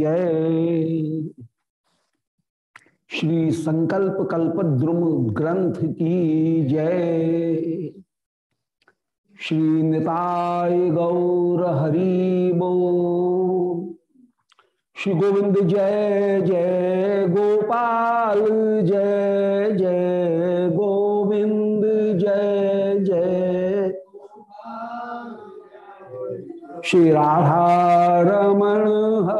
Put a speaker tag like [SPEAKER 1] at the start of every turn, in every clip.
[SPEAKER 1] जय। श्री संकल्प कल्प द्रुम ग्रंथ की जय। श्री निताय गौर हरि बो। श्री गोविंद जय जय गोपाल जय जय गोविंद जय जय। श्री राधा रमण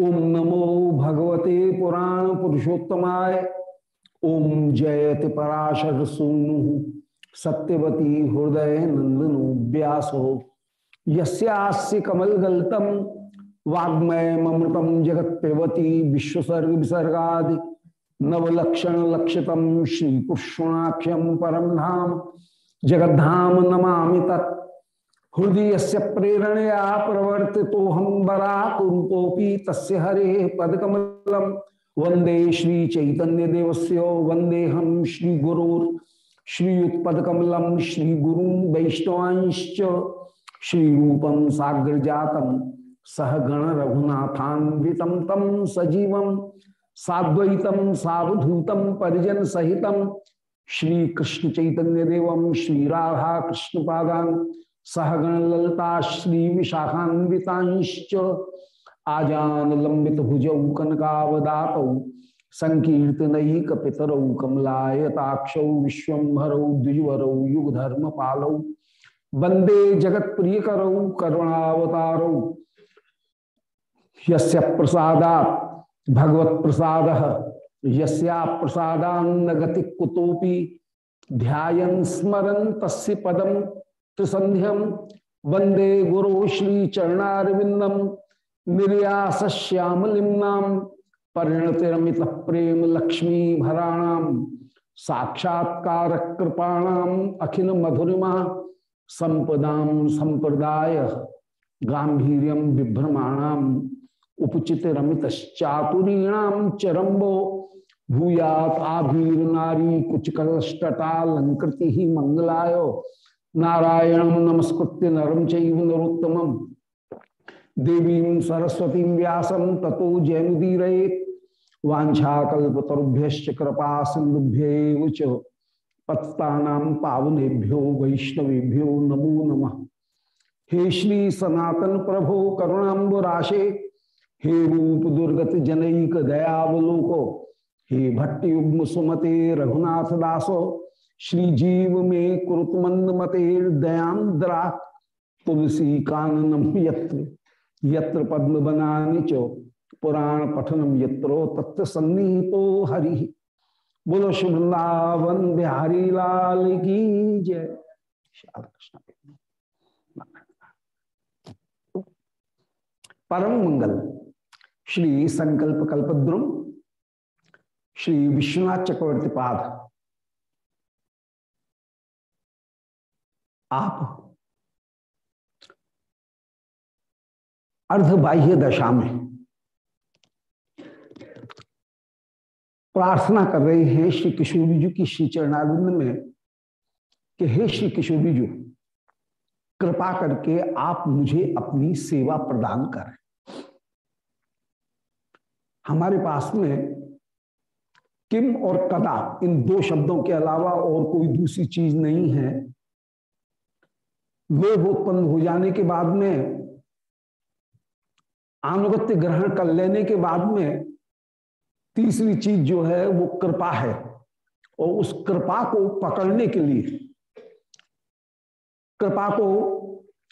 [SPEAKER 1] ओम नमो भगवते पुराण पुरुषोत्तमाय। ओम जयति पराशर सूनु सत्यवती हृदय नंदनु व्यासो। यस्यास्य कमल गलतम वाग्मय ममृतम विश्वसर्ग विसर्गा नवलक्षण लक्षितम श्री कृष्णाख्यम परम धाम जगद्धाम नमामि तत्। हृदय से प्रेरणया प्रवर्ति तो हम बराक रूपोपी तस्य हरे पदकमलम वंदे श्री चैतन्य देवस्य वंदे हम श्री गुरुर श्रीयुत्पदकमलम श्री गुरु वैष्णवांश्च। श्री रूपम साग्र जातम सह गण रघुनाथान्वितम तम सजीवम साद्वैतम सावधूतम परिजन सहितम श्री कृष्ण चैतन्य देवम श्री राधा कृष्ण सहगण ललता श्री विशाखान्वितांश्च आजान लंबित भुजौ कनकावदातौ संकीर्तनैक पितरौ कमलायताक्षौ विश्वभरौ द्विजवरौ युगधर्म पालौ वंदे जगत प्रिय करौ करुणावतारौ। यस्य प्रसादात् भगवत प्रसाद यस्या प्रसादान्न गति कुतोपि ध्यान स्मरन तस्य पदम त्रिसंध्यम वंदे गुरु श्री चरणारविंदम निर्यास श्यामलिम्नाम परिणतिरमित प्रेम लक्ष्मी भराणाम साक्षात्कार कृपाणाम अखिल मधुरिमा संपदाम संप्रदाय गांधीर्यम बिभ्रमाणाम उपचित रमित चातुरीणाम चरम्बो भूयात आभीर नारी कुछ कलष्टटालंकृति ही मंगलाय नारायण नमस्कृत्य नरम चैव नरोत्तम देवी सरस्वती व्यासम ततो जयमुदीर वाछाकल्पतरुभ्य कृपा सिंधुभ्य पत्ता पावनेभ्यो वैष्णवेभ्यो नमो नम। हे श्री सनातन प्रभो करुणाबुराशे हे रूप दुर्गत जनईक दयावलोको, हे भट्ट युग्म सुमते रघुनाथ दासो श्री जीव में कुरुत मंद मते दयांद्रा तुलसी काननम यत्र। यत्र पद्म बनानी चो, पुराण पठनम यत्रो तत्व सन्निहितो हरि। बोलो शुभृंदावन बिहारी लाल की जय। परम मंगल, श्री संकल्प कल्पद्रुम, श्री विश्वनाथ चक्रवर्ती पाद। आप अर्धबाह्य दशा में प्रार्थना कर रहे हैं श्री किशोरी जी की श्री चरणारिंद में कि हे श्री किशोरी जी कृपा करके आप मुझे अपनी सेवा प्रदान करें। हमारे पास में किम और कदा इन दो शब्दों के अलावा और कोई दूसरी चीज़ नहीं है। लोभ उत्पन्न हो जाने के बाद में अनुगत्य ग्रहण कर लेने के बाद में, तीसरी चीज़ जो है वो कृपा है। और उस कृपा को पकड़ने के लिए, कृपा को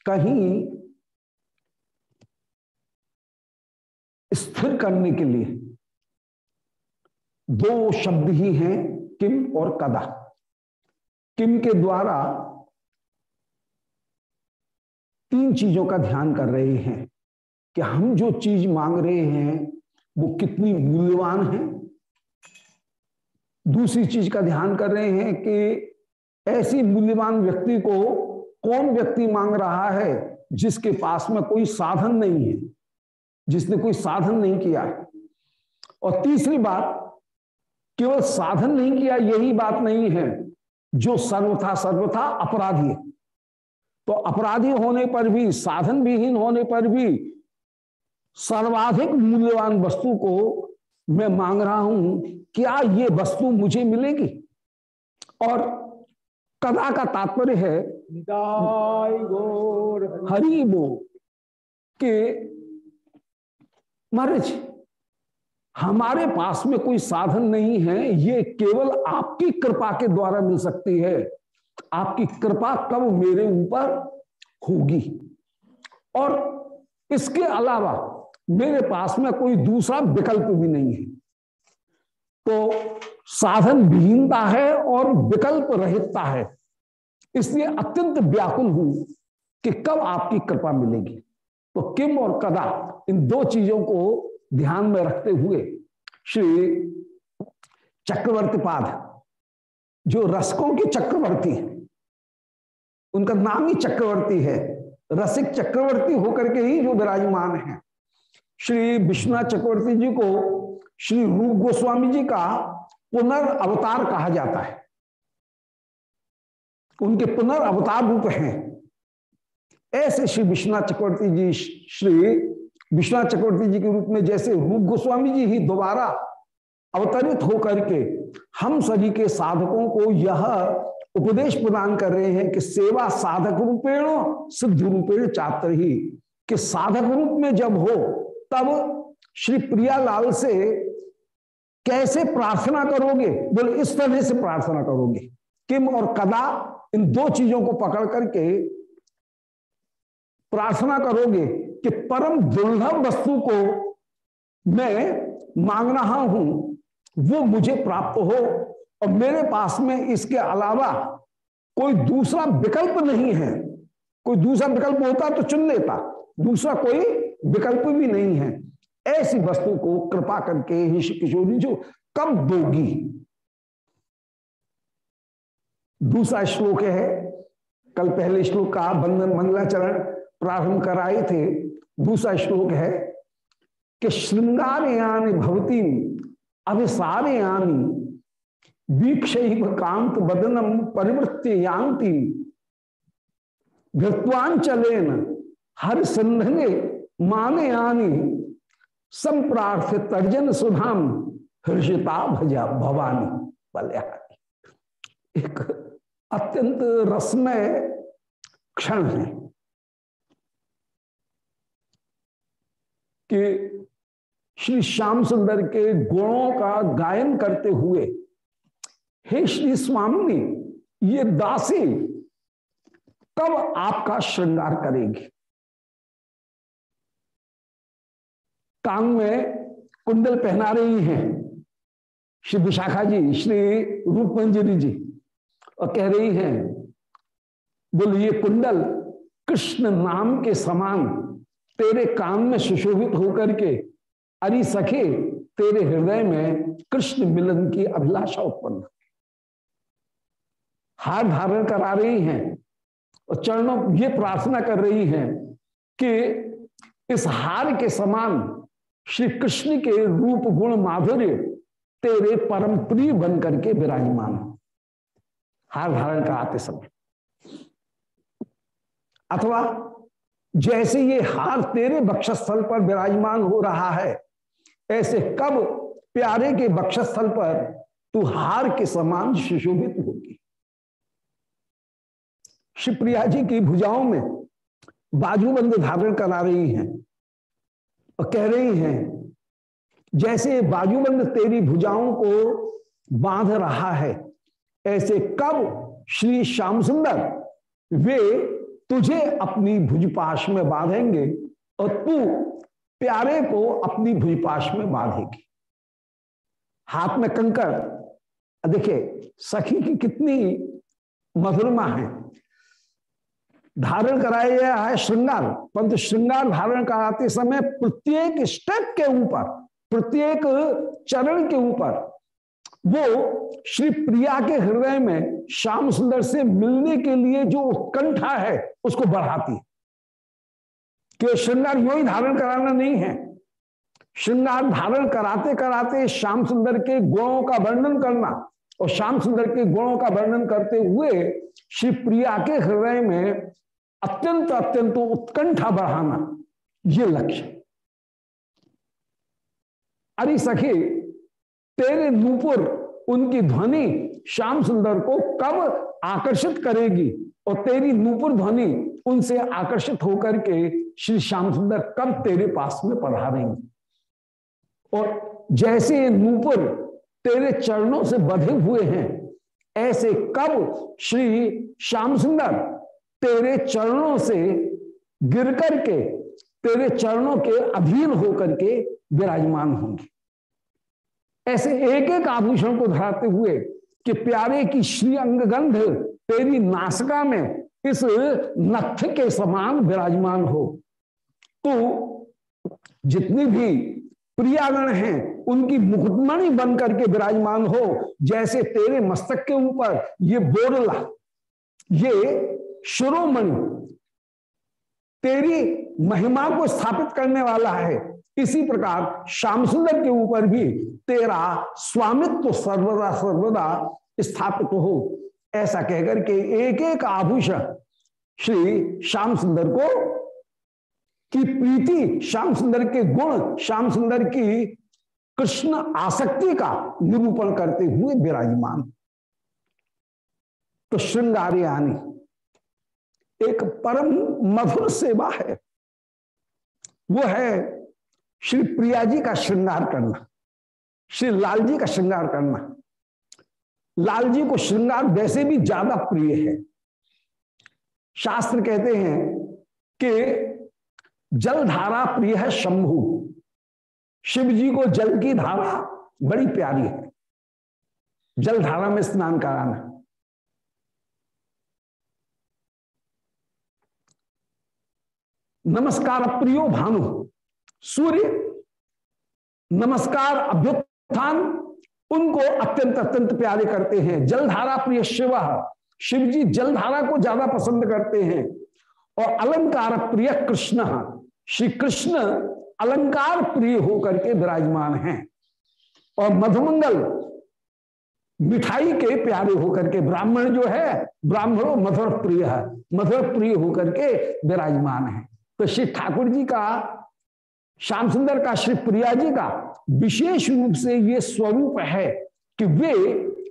[SPEAKER 1] कहीं स्थिर करने के लिए, दो शब्द ही हैं, किम और कदा। किम के द्वारा तीन चीज़ों का ध्यान कर रहे हैं कि हम जो चीज़ मांग रहे हैं, वो कितनी मूल्यवान है। दूसरी चीज़ का ध्यान कर रहे हैं कि ऐसी मूल्यवान व्यक्ति को कौन व्यक्ति मांग रहा है जिसके पास में कोई साधन नहीं है, जिसने कोई साधन नहीं किया है। और तीसरी बात, केवल साधन नहीं किया यही बात नहीं है, जो सर्वथा सर्वथा अपराधी है। तो अपराधी होने पर भी साधन विहीन होने पर भी सर्वाधिक मूल्यवान वस्तु को मैं मांग रहा हूँ क्या ये वस्तु मुझे मिलेगी? और कदा का तात्पर्य है हरि। के महाराज हमारे पास में कोई साधन नहीं है ये केवल आपकी कृपा के द्वारा मिल सकती है। आपकी कृपा कब मेरे ऊपर होगी? और इसके अलावा मेरे पास में कोई दूसरा विकल्प भी नहीं है। तो साधन विहीनता है और विकल्प रहितता है। इसलिए अत्यंत व्याकुल हूँ कि कब आपकी कृपा मिलेगी। तो किम और कदा इन दो चीज़ों को ध्यान में रखते हुए श्री चक्रवर्ती पाद जो रसकों के चक्रवर्ती है उनका नाम ही चक्रवर्ती है, रसिक चक्रवर्ती होकर के ही जो विराजमान है। श्री विश्वनाथ चक्रवर्ती जी को श्री रूप गोस्वामी जी का पुनर्वतार कहा जाता है। उनके पुनर्वतार रूप हैं। ऐसे श्री विश्वनाथ चक्रवर्ती जी, श्री विश्वनाथ चक्रवर्ती जी के रूप में जैसे रूप गोस्वामी जी ही दोबारा अवतरित होकर के हम सभी के साधकों को यह उपदेश प्रदान कर रहे हैं कि सेवा साधक रूपेण, सिद्ध रूपेण चात्र ही। कि साधक रूप में जब हो, तब श्री प्रियालाल से कैसे प्रार्थना करोगे? बोले, इस तरह से प्रार्थना करोगे। किम और कदा इन दो चीज़ों को पकड़ करके प्रार्थना करोगे कि परम दुर्लभ वस्तु को मैं मांग रहा हूँ। वो मुझे प्राप्त हो और मेरे पास में इसके अलावा कोई दूसरा विकल्प नहीं है। कोई दूसरा विकल्प होता तो चुन लेता, दूसरा कोई विकल्प भी नहीं है। ऐसी वस्तु को कृपा करके ही किशोरी जो कब दोगी? दूसरा श्लोक है, कल पहले श्लोक का बंधन मंगलाचरण प्रारंभ कराए थे। दूसरा श्लोक है, कि श्रृंगार यानी भवती अभिसारे यानी वीक्ष कांत बदनम परिवृत्ति यांति घृत्वांचलेन हर संधने माने आनी संप्रार्थ तर्जन सुधाम हर्षिता भजा भवानी बल्यानी। एक अत्यंत रसमय क्षण है कि श्री श्याम सुंदर के गुणों का गायन करते हुए, हे श्री स्वामी, ये दासी कब आपका श्रृंगार करेगी? कांग में कुंडल पहना रही हैं श्री विशाखा जी, श्री रूपमंजरी जी, और कह रही हैं बोले ये कुंडल, कृष्ण नाम के समान तेरे कान में सुशोभित होकर के अरे सखे, तेरे हृदय में कृष्ण मिलन की अभिलाषा उत्पन्न हार धारण करा रही हैं और चरणों ये प्रार्थना कर रही हैं कि इस हार के समान श्री कृष्ण के रूप गुण माधुर्य तेरे परम प्रिय बन करके विराजमान हार धारण कराते समय। अथवा जैसे ये हार तेरे बक्षस्थल पर विराजमान हो रहा है ऐसे कब प्यारे के बक्षस्थल पर तू हार के समान सुशोभित होगी? श्री प्रिया जी की भुजाओं में बाजूबंद धारण करा रही हैं और कह रही हैं, जैसे बाजूबंद तेरी भुजाओं को बाँध रहा है, ऐसे कब श्री श्याम सुंदर वे तुझे अपनी भुजपाश में बांधेंगे और तू प्यारे को अपनी भूपाश में बांधेगी। हाथ में कंकर देखिए, सखी की कितनी मधुरमा है। धारण कराया गया है श्रृंगार परंतु श्रृंगार धारण कराते समय प्रत्येक स्टेप के ऊपर, प्रत्येक चरण के ऊपर, वो श्री प्रिया के हृदय में श्याम सुंदर से मिलने के लिए जो उत्कंठा है, उसको बढ़ाती है। कि श्रृंगार यू ही धारण कराना नहीं है। श्रृंगार धारण कराते कराते श्याम सुंदर के गुणों का वर्णन करना और श्याम सुंदर के गुणों का वर्णन करते हुए श्री प्रिया के हृदय में अत्यंत अत्यंत उत्कंठा बढ़ाना, ये लक्ष्य। अरे सखी, तेरे नूपुर, उनकी ध्वनि श्याम सुंदर को कब आकर्षित करेगी और तेरी नूपुर ध्वनि उनसे आकर्षित होकर के श्री श्याम सुंदर कब तेरे पास में पधारेंगे? और जैसे नूपुर तेरे चरणों से बधे हुए हैं, ऐसे कब श्री श्याम सुंदर तेरे चरणों से गिर करके, तेरे चरणों के अधीन होकर के विराजमान होंगे? ऐसे एक एक आभूषण को धराते हुए कि प्यारे की श्री अंगगंध तेरी नासिका में इस नथ के समान विराजमान हो। तो जितनी भी प्रियागण हैं, उनकी मुकुटमणि बन करके विराजमान हो, जैसे तेरे मस्तक के ऊपर ये बोरला, ये शिरोमणि तेरी महिमा को स्थापित करने वाला है। इसी प्रकार श्याम सुंदर के ऊपर भी तेरा स्वामित्व सर्वदा सर्वदा स्थापित हो। ऐसा कहकर के एक एक आभूषण श्री श्याम सुंदर को की प्रीति श्याम सुंदर के गुण, श्याम सुंदर की कृष्ण आसक्ति का निरूपण करते हुए विराजमान। तो श्रृंगार यानी एक परम मधुर सेवा है। वो है श्री प्रिया जी का श्रृंगार करना, श्री लाल जी का श्रृंगार करना। लाल जी को श्रृंगार वैसे भी ज़्यादा प्रिय है। शास्त्र कहते हैं कि जलधारा प्रिय है शंभु। शिव जी को जल की धारा बड़ी प्यारी है। जलधारा में स्नान कराना। नमस्कार प्रियो भानु। सूर्य, नमस्कार अभ्युत्थान, उनको अत्यंत अत्यंत प्यारे करते हैं। जलधारा प्रिय शिव। शिव जी जलधारा को ज़्यादा पसंद करते हैं। और अलंकार प्रिय कृष्ण श्री कृष्ण अलंकार प्रिय होकर के विराजमान हैं। और मधुमंगल मिठाई के प्यारे होकर के ब्राह्मण जो है, ब्राह्मणों मधुर प्रिय है मधुर प्रिय होकर के विराजमान है। तो श्री ठाकुर जी का, श्याम सुंदर का, श्री प्रिया जी का विशेष रूप से ये स्वरूप है कि वे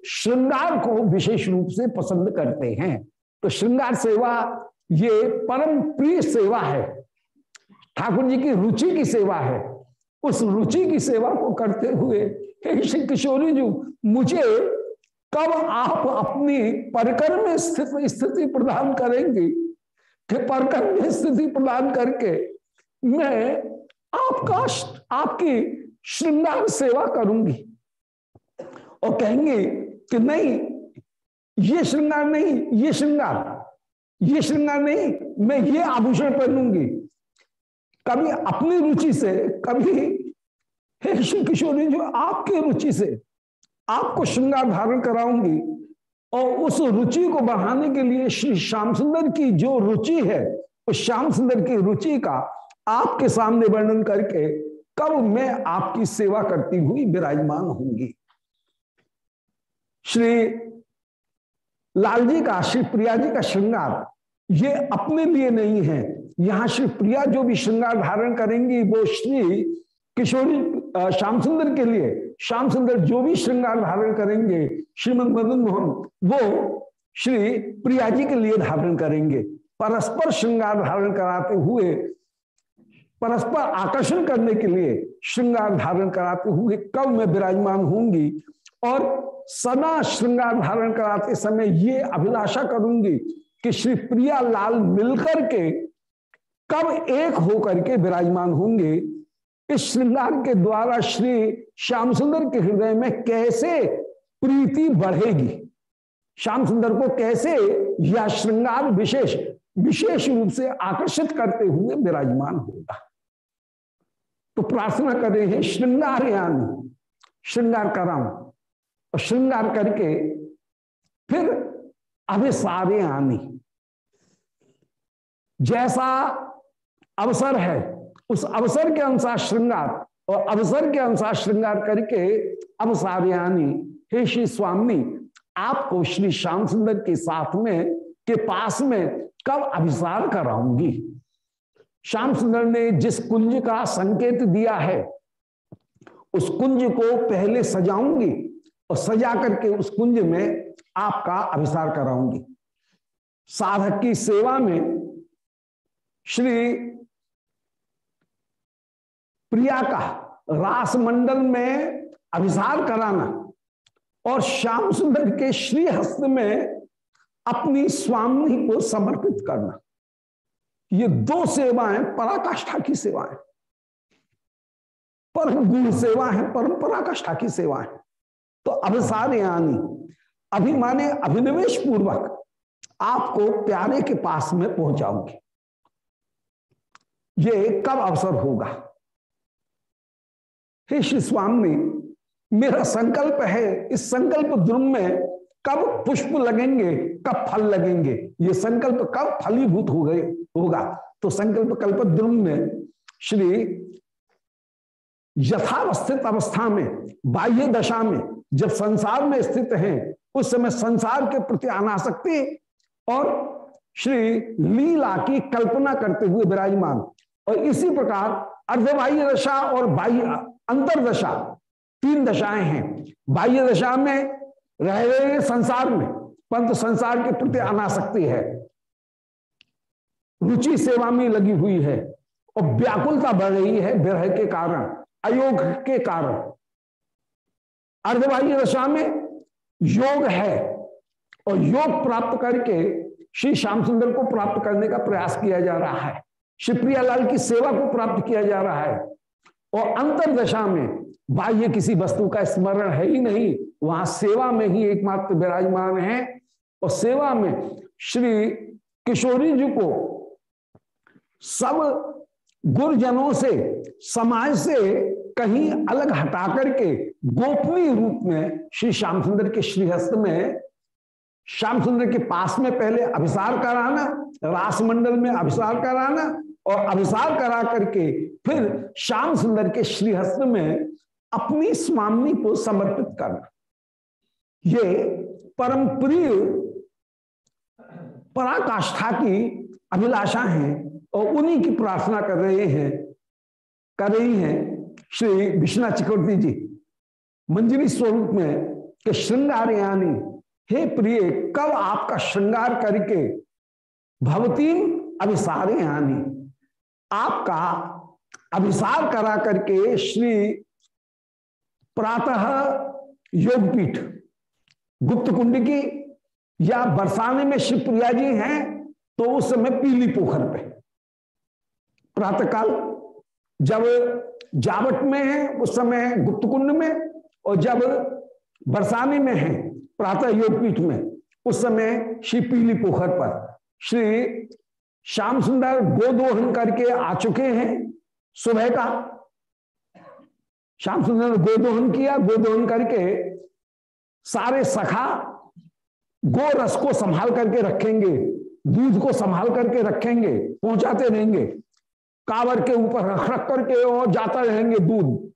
[SPEAKER 1] श्रृंगार को विशेष रूप से पसंद करते हैं। तो श्रृंगार सेवा, ये परम प्रिय सेवा है। ठाकुर जी की रुचि की सेवा है। उस रुचि की सेवा को करते हुए श्री किशोरी जी, मुझे कब आप अपनी परकर में स्थित, स्थिति प्रदान करेंगी? कि परकर में स्थिति प्रदान करके मैं आपका, आपकी श्रृंगार सेवा करूँगी। और कहेंगे कि नहीं, ये श्रृंगार नहीं, ये श्रृंगार ये श्रृंगार नहीं, मैं ये आभूषण पहनूँगी। कभी अपनी रुचि से, कभी हे श्री किशोरी, जो आपके रुचि से आपको श्रृंगार धारण कराऊँगी और उस रुचि को बढ़ाने के लिए श्री श्याम सुंदर की जो रुचि है, उस श्याम सुंदर की रुचि का आपके सामने वर्णन करके कब मैं आपकी सेवा करती हुई विराजमान होंगी। श्री लाल जी का, श्री प्रिया जी का श्रृंगार, ये अपने लिए नहीं है। यहाँ श्री प्रिया जो भी श्रृंगार धारण करेंगी, वो श्री किशोरी श्याम सुंदर के लिए श्याम सुंदर जो भी श्रृंगार धारण करेंगे, श्रीमद मदन मोहन, वो श्री प्रिया जी के लिए धारण करेंगे। परस्पर श्रृंगार धारण कराते हुए, परस्पर आकर्षण करने के लिए श्रृंगार धारण कराते हुए कब मैं विराजमान होंगी? और सदा श्रृंगार धारण कराते समय ये अभिलाषा करूँगी कि श्री प्रिया लाल मिलकर के कब एक होकर के विराजमान होंगे। इस श्रृंगार के द्वारा श्री श्याम सुंदर के हृदय में कैसे प्रीति बढ़ेगी? श्याम सुंदर को कैसे यह श्रृंगार विशेष विशेष रूप से आकर्षित करते हुए विराजमान होगा? तो प्रार्थना कर हैं, श्रृंगार यानी, श्रृंगार कराऊं और श्रृंगार करके फिर अभिसारे आनी। जैसा अवसर है, उस अवसर के अनुसार श्रृंगार, और अवसर के अनुसार श्रृंगार करके अवसार्यानी हे श्री स्वामी, आपको श्री श्याम सुंदर के साथ में, के पास में कब अभिसार कराऊँगी? श्याम सुंदर ने जिस कुंज का संकेत दिया है, उस कुंज को पहले सजाऊँगी। और सजा करके उस कुंज में आपका अभिसार कराऊँगी। साधक की सेवा में श्री प्रिया का रास मंडल में अभिसार कराना और श्याम सुंदर के श्री हस्त में अपनी स्वामी को समर्पित करना। ये दो सेवाएँ पराकाष्ठा की सेवाएँ। परम गुण सेवा है परम पराकाष्ठा की सेवाएँ। तो अभिसार यानी अभिमाने अभिनिवेश पूर्वक आपको प्यारे के पास में पहुंचाऊँगी। ये कब अवसर होगा? हे श्री स्वामी, मेरा संकल्प है, इस संकल्प ध्रुव में कब पुष्प लगेंगे, कब फल लगेंगे? ये संकल्प कब फलीभूत हो गए, होगा? तो संकल्प कल्प ध्रुव में श्री यथावस्थित अवस्था में, बाह्य दशा में जब संसार में स्थित हैं, उस समय संसार के प्रति अनासक्ति और श्री लीला की कल्पना करते हुए विराजमान। और इसी प्रकार अर्धबाह्य दशा और बाह्य अंतरदशा तीन दशाएँ हैं। बाह्य दशा में रह रहे हैं संसार में, परंतु संसार के प्रति अनासक्ति है। रुचि सेवा में लगी हुई है और व्याकुलता बढ़ रही है, विरह के कारण, अयोग के कारण। अर्धबाह्य दशा में योग है और योग प्राप्त करके श्री श्याम सुंदर को प्राप्त करने का प्रयास किया जा रहा है। शिवप्रिया लाल की सेवा को प्राप्त किया जा रहा है। और अंतर दशा में बाह्य किसी वस्तु का स्मरण है ही नहीं, वहाँ सेवा में ही एकमात्र विराजमान है। और सेवा में श्री किशोरी जी को सब गुरजनों से, समाज से कहीं अलग हटा करके गोपनीय रूप में श्री श्याम सुंदर के श्रीहस्त में, श्याम सुंदर के पास में पहले अभिसार कराना, रासमंडल में अभिसार कराना और अभिसार करा करके फिर श्याम सुंदर के श्रीहस्त में अपनी स्वामी को समर्पित करना। ये परम प्रिय पराकाष्ठा की अभिलाषा है। और उन्हीं की प्रार्थना कर रहे हैं, कर रही हैं श्री विश्वनाथ चक्रवर्ती जी। मंजरी स्वरूप में कि श्रृंगार यानी, हे प्रिय, कब आपका श्रृंगार करके भवती अभिसार यानी आपका अभिसार करा करके श्री प्रातः योगपीठ, गुप्त कुंड की या बरसाने में शिवप्रिया जी हैं तो उस समय पीली पोखर पे। प्रातःकाल, जब जावट में है, उस समय गुप्त कुंड में, और जब बरसाने में है, प्रातः योगपीठ में, उस समय श्री पीली पोखर पर। श्री श्याम सुंदर गोदोहन करके आ चुके हैं सुबह का। श्याम सुंदर ने गोदोहन किया गोदोहन करके सारे सखा गो रस को संभाल करके रखेंगे, दूध को संभाल करके रखेंगे, पहुंचाते रहेंगे। कावर के ऊपर रख रख करके और जाता रहेंगे दूध।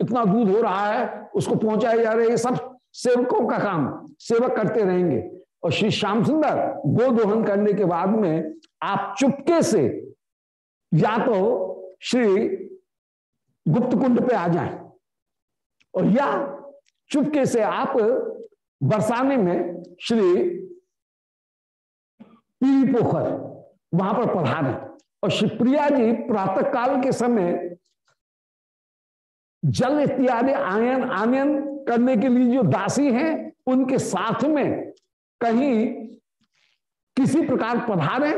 [SPEAKER 1] इतना दूध हो रहा है, उसको पहुँचाया जा रहे सब सेवकों का काम, सेवक करते रहेंगे। और श्री श्याम सुंदर गोदोहन करने के बाद में आप चुपके से या तो श्री गुप्त कुंड पे आ जाएँ और या चुपके से आप बरसाने में श्री पीड़ी पोखर वहाँ पर पधारे और शिवप्रिया जी प्रातः काल के समय जल इत्यादि आयन आनयन करने के लिए जो दासी हैं, उनके साथ में कहीं किसी प्रकार पधारे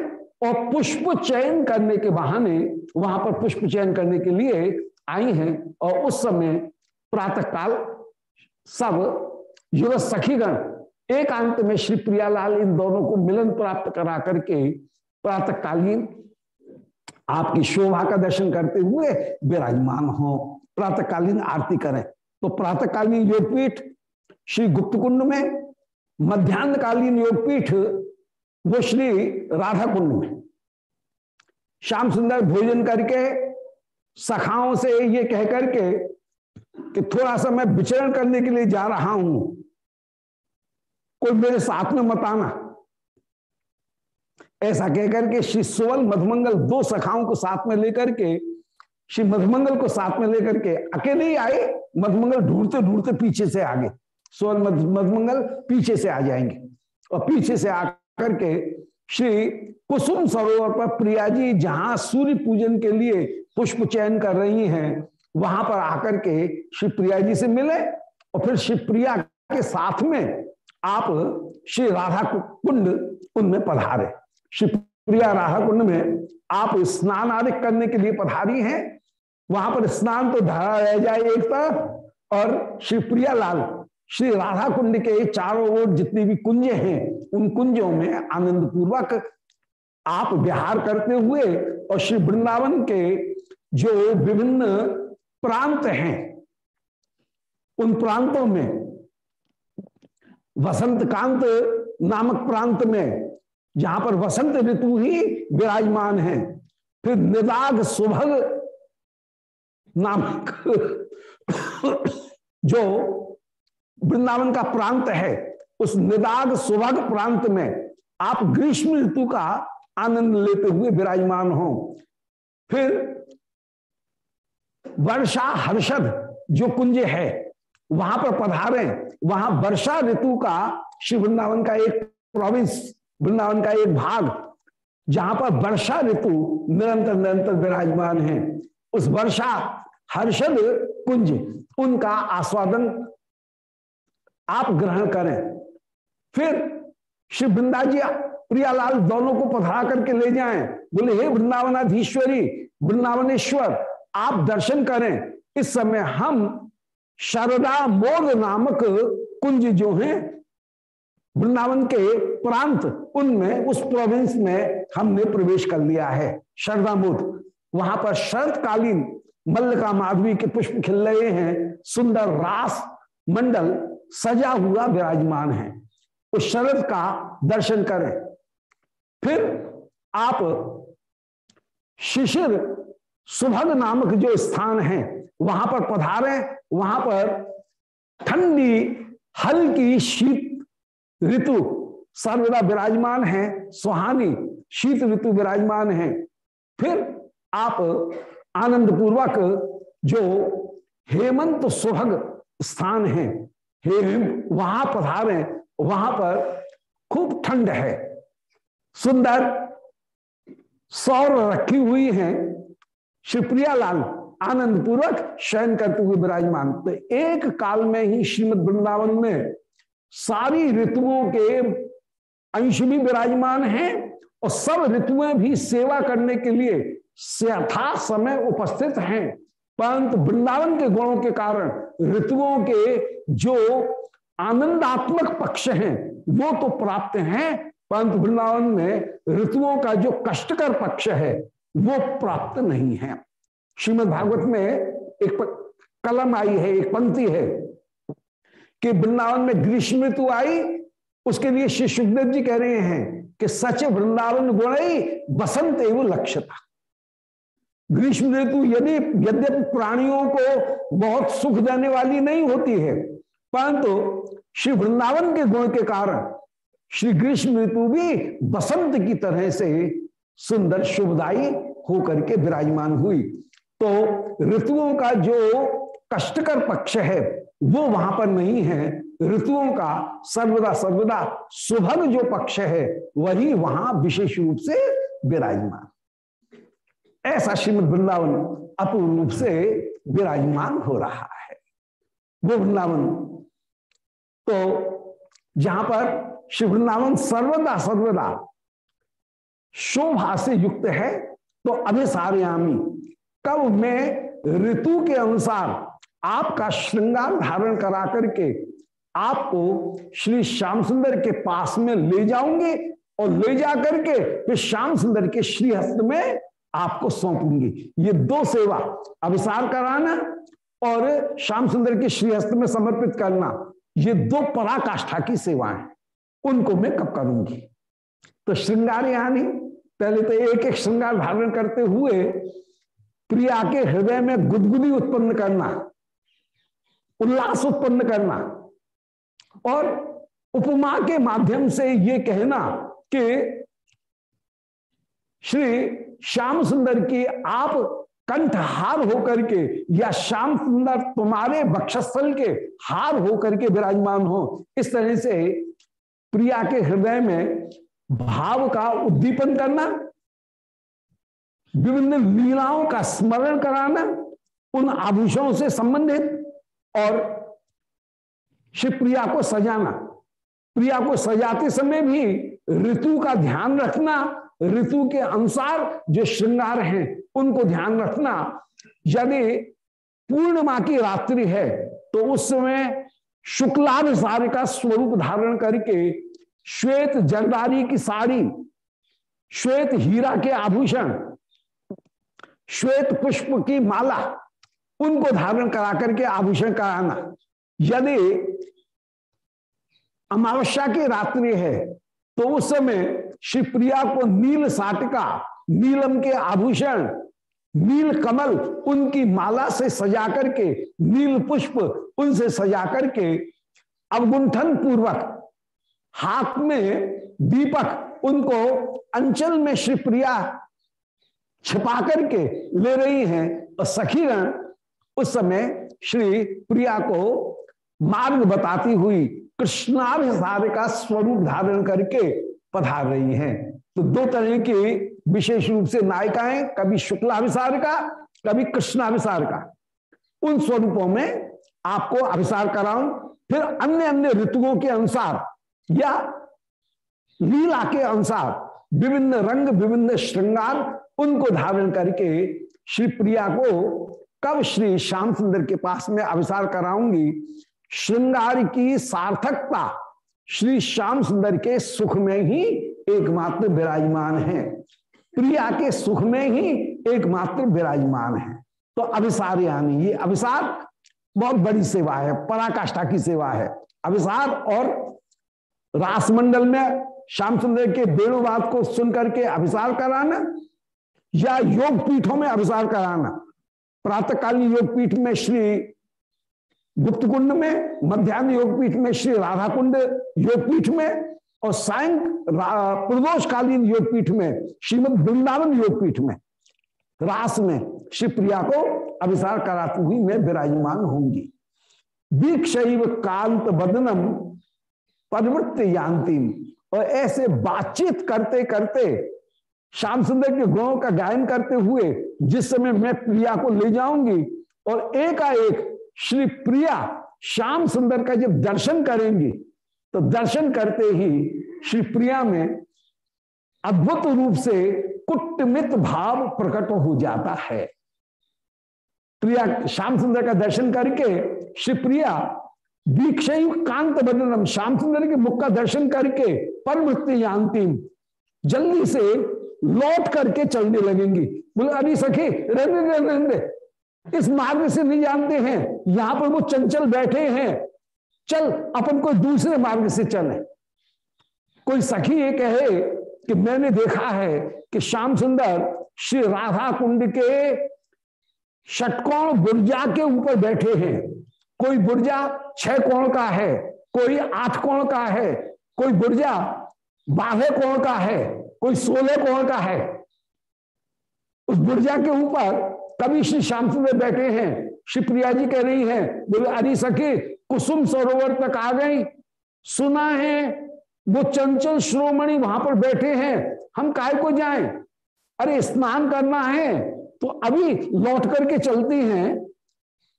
[SPEAKER 1] और पुष्प चयन करने के बहाने वहाँ पर पुष्प चयन करने के लिए आई हैं और उस समय प्रातः काल सब युव सखीगण एक अंत में श्री प्रियालाल इन दोनों को मिलन प्राप्त करा करके प्रातःकालीन आपकी शोभा का दर्शन करते हुए विराजमान हो, प्रातकालीन आरती करें। तो प्रातःकालीन योगपीठ श्री गुप्त कुंड में, मध्यान्हकालीन योगपीठ वो श्री राधा कुंड में। श्याम सुंदर भोजन करके, सखाओं से ये कह करके कि थोड़ा सा मैं विचरण करने के लिए जा रहा हूँ। कोई मेरे साथ में मत आना। ऐसा कहकर के श्री सुवल मधुमंगल दो सखाओं को साथ में लेकर के, श्री मधुमंगल को साथ में लेकर के अकेले ही आए, मधुमंगल ढूंढते ढूंढते पीछे से आगे सुवल मधुमंगल पीछे से आ जाएँगे और पीछे से आकर के श्री कुसुम सरोवर पर प्रिया जी जहाँ सूर्य पूजन के लिए पुष्प चयन कर रही हैं, वहाँ पर आकर के श्री प्रिया जी से मिले और फिर श्री प्रिया के साथ में आप श्री राधा कुंड उनमें पधारे। श्री प्रिया राधा कुंड में आप स्नान आदि करने के लिए पधारी हैं। वहाँ पर स्नान तो धरा रह जाए एक तरफ़ और शिवप्रिया लाल, श्री राधा कुंड के चारों ओर जितनी भी कुंज हैं, उन कुंजों में आनंद पूर्वक आप विहार करते हुए और श्री वृंदावन के जो विभिन्न प्रांत हैं, उन प्रांतों में वसंत कांत नामक प्रांत में जहाँ पर वसंत ऋतु ही विराजमान है। फिर निदाग सुभग नामक जो वृंदावन का प्रांत है, उस निदाग सुभग प्रांत में आप ग्रीष्म ऋतु का आनंद लेते हुए विराजमान हो। फिर वर्षा हर्षद जो कुंज है, वहाँ पर पधारे। वहाँ वर्षा ऋतु का श्री वृंदावन का एक प्रोविंस वृंदावन का एक भाग, जहाँ पर वर्षा ऋतु निरंतर निरंतर विराजमान है। उस वर्षा, हर्षद कुंज, उनका आस्वादन आप ग्रहण करें। फिर श्री वृंदा जी प्रियालाल दोनों को पधरा करके ले जाएँ। बोले, हे वृंदावनाधीश्वरी, वृंदावनेश्वर, आप दर्शन करें। इस समय हम शारदा मोद नामक कुंज जो है वृंदावन के प्रांत, उनमें, उस प्रोविंस में हमने प्रवेश कर लिया है शरदा मोद वहाँ पर शरतकालीन मल्लिका माधवी के पुष्प खिल रहे हैं, सुंदर रास मंडल सजा हुआ विराजमान है। उस शरद का दर्शन करें। फिर आप शिशिर सुभग नामक जो स्थान है, वहाँ पर पधारे। वहाँ पर ठंडी, हल्की शीत ऋतु, सर्वदा विराजमान है, सुहानी, शीत ऋतु विराजमान है। फिर आप आनंद पूर्वक जो हेमंत सुभग स्थान है, हेम, वहाँ पधारे, वहाँ पर खूब ठंड है। सुंदर सौर रखी हुई है, शिवप्रिया लाल आनंद पूर्वक शयन करते हुए विराजमान। तो एक काल में ही श्रीमद वृंदावन में सारी ऋतुओं के अंश भी विराजमान हैं और सब ऋतुएँ भी सेवा करने के लिए यथा समय उपस्थित हैं। परंतु वृंदावन के गुणों के कारण ऋतुओं के जो आनंदात्मक पक्ष हैं, वो तो प्राप्त हैं, परंतु वृंदावन में ऋतुओं का जो कष्टकर पक्ष है, वो प्राप्त नहीं है। श्रीमद भागवत में एक कलम आई है, एक पंक्ति है कि वृंदावन में ग्रीष्म ऋतु आई, उसके लिए श्री सुखदेव जी कह रहे हैं कि सच वृंदावन गुणई बसंत एवं लक्ष्यता ग्रीष्म ऋतु यदि, यद्यपि प्राणियों को बहुत सुख देने वाली नहीं होती है, परंतु श्री वृंदावन के गुण के कारण श्री ग्रीष्म ऋतु भी बसंत की तरह से सुंदर, शुभदायी होकर के विराजमान हुई। तो ऋतुओं का जो कष्टकर पक्ष है वो वहाँ पर नहीं है। ऋतुओं का सर्वदा सर्वदा सुभग जो पक्ष है, वही वहाँ विशेष रूप से विराजमान। ऐसा श्रीमद वृंदावन अपूर्ण रूप से विराजमान हो रहा है। वो वृंदावन तो जहाँ पर श्री वृंदावन सर्वदा सर्वदा शोभा से युक्त है तो अभिसारयामी कब मैं ऋतु के अनुसार आपका श्रृंगार धारण करा करके आपको श्री श्याम सुंदर के पास में ले जाऊँगे और ले जा करके फिर श्याम सुंदर के श्रीहस्त में आपको सौंपूँगी ये दो सेवा, अभिसार कराना और श्याम सुंदर के श्रीहस्त में समर्पित करना, ये दो पराकाष्ठा की सेवाएँ, उनको मैं कब करूँगी? तो श्रृंगार यानी, पहले तो एक एक श्रृंगार धारण करते हुए प्रिया के हृदय में गुदगुदी उत्पन्न करना उल्लास उत्पन्न करना। और उपमा के माध्यम से ये कहना कि श्री श्याम सुंदर की आप कंठहार होकर के या श्याम सुंदर तुम्हारे वक्षस्थल के हार होकर के विराजमान हो, इस तरह से प्रिया के हृदय में भाव का उद्दीपन करना, विभिन्न लीलाओं का स्मरण कराना, उन आभूषणों से संबंधित और श्री प्रिया को सजाना। प्रिया को सजाते समय भी ऋतु का ध्यान रखना, ऋतु के अनुसार जो श्रृंगार हैं, उनको ध्यान रखना। यदि पूर्णिमा की रात्रि है तो उस समय शुक्लाभिसार का स्वरूप धारण करके श्वेत जरदारी की साड़ी, श्वेत हीरा के आभूषण, श्वेत पुष्प की माला उनको धारण करा करके आभूषण कराना। यदि अमावस्या की रात्रि है तो उस समय श्री प्रिया को नील साटिका, नीलम के आभूषण, नील कमल उनकी माला से सजा करके, नील पुष्प उनसे सजा करके अवगुंठन पूर्वक, हाथ में दीपक उनको अंचल में श्री प्रिया छिपा करके ले रही हैं। और सखीगण उस समय श्री प्रिया को मार्ग बताती हुई कृष्णाभिसार का स्वरूप धारण करके पधार रही हैं। तो दो तरह की विशेष रूप से नायिकाएँ, कभी शुक्लाभिसार का, कभी कृष्णाभिसार का। उन स्वरूपों में आपको अभिसार कराऊं, फिर अन्य अन्य ऋतुओं के अनुसार या लीला के अनुसार विभिन्न रंग, विभिन्न श्रृंगार उनको धारण करके श्री प्रिया को कब श्री श्याम सुंदर के पास में अभिसार कराऊँगी? श्रृंगार की सार्थकता श्री श्याम सुंदर के सुख में ही एकमात्र विराजमान है। प्रिया के सुख में ही एकमात्र विराजमान है। तो अभिसार यानी ये अभिसार बहुत बड़ी सेवा है, पराकाष्ठा की सेवा है। अभिसार और रासमंडल में श्याम सुंदर के वेणुवाद को सुनकर के अभिसार कराना या योग पीठों में अभिसार कराना। प्रातःकालीन योग पीठ में श्री गुप्त कुंड में, मध्यान्ह योग पीठ में श्री राधा कुंड योग पीठ में, और सायं प्रदोषकालीन योग पीठ में, श्रीमद वृंदावन योग पीठ में, रास में श्री प्रिया को अभिसार कराती हुई मैं विराजमान होंगी दीक्षैव कांत बदनम पदवृत्ति यांतिम और ऐसे बातचीत करते करते श्याम सुंदर के गुणों का गायन करते हुए जिस समय मैं प्रिया को ले जाऊँगी और एकाएक श्री प्रिया श्याम सुंदर का जब दर्शन करेंगी तो दर्शन करते ही श्री प्रिया में अद्भुत रूप से कुटमित भाव प्रकट हो जाता है। प्रिया श्याम सुंदर का दर्शन करके श्री प्रिया दीक्षयु कांत बदनम श्याम सुंदर के मुख का दर्शन करके पर मृत्यु अंतिम जल्दी से लौट करके चलने लगेंगी। बोले अरे सखी, रहने दे, रहने इस मार्ग से नहीं जानते हैं, यहाँ पर वो चंचल बैठे हैं। चल, अपन कोई दूसरे मार्ग से चले। कोई सखी ये कहे कि मैंने देखा है कि श्याम सुंदर श्री राधा कुंड के षटकोण बुर्जा के ऊपर बैठे हैं। कोई बुर्जा छह कोण का है, कोई आठ कोण का है, कोई बुर्जा बारह कोण का है। कोई सोलह कोण का है? उस बुर्जा के ऊपर कभी श्री श्याम सुंदर बैठे हैं, श्री प्रिया जी कह रही हैं, बोले, अरे सखी, कुसुम सरोवर तक आ गई। सुना है, वो चंचल श्रोमणि वहाँ पर बैठे हैं। हम काय को जाएँ? अरे स्नान करना है। तो अभी लौट करके चलती हैं।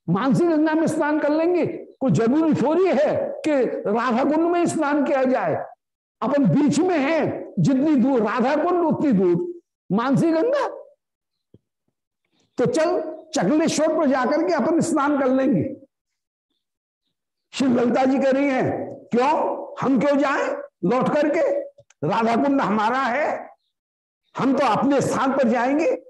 [SPEAKER 1] मानसी गंगा में स्नान कर लेंगे। कोई ज़रूरी थोड़ी है कि राधा कुंड में स्नान किया जाए? अपन बीच में है, जितनी दूर, राधा कुंड उतनी दूर, मानसी गंगा। तो चल, चकलेश्वर पर जाकर के अपन स्नान कर लेंगे। श्री ललिता जी कह रही है, क्यों? हम क्यों जाएँ? लौट करके, राधा कुंड हमारा है। हम तो अपने स्थान पर जाएँगे।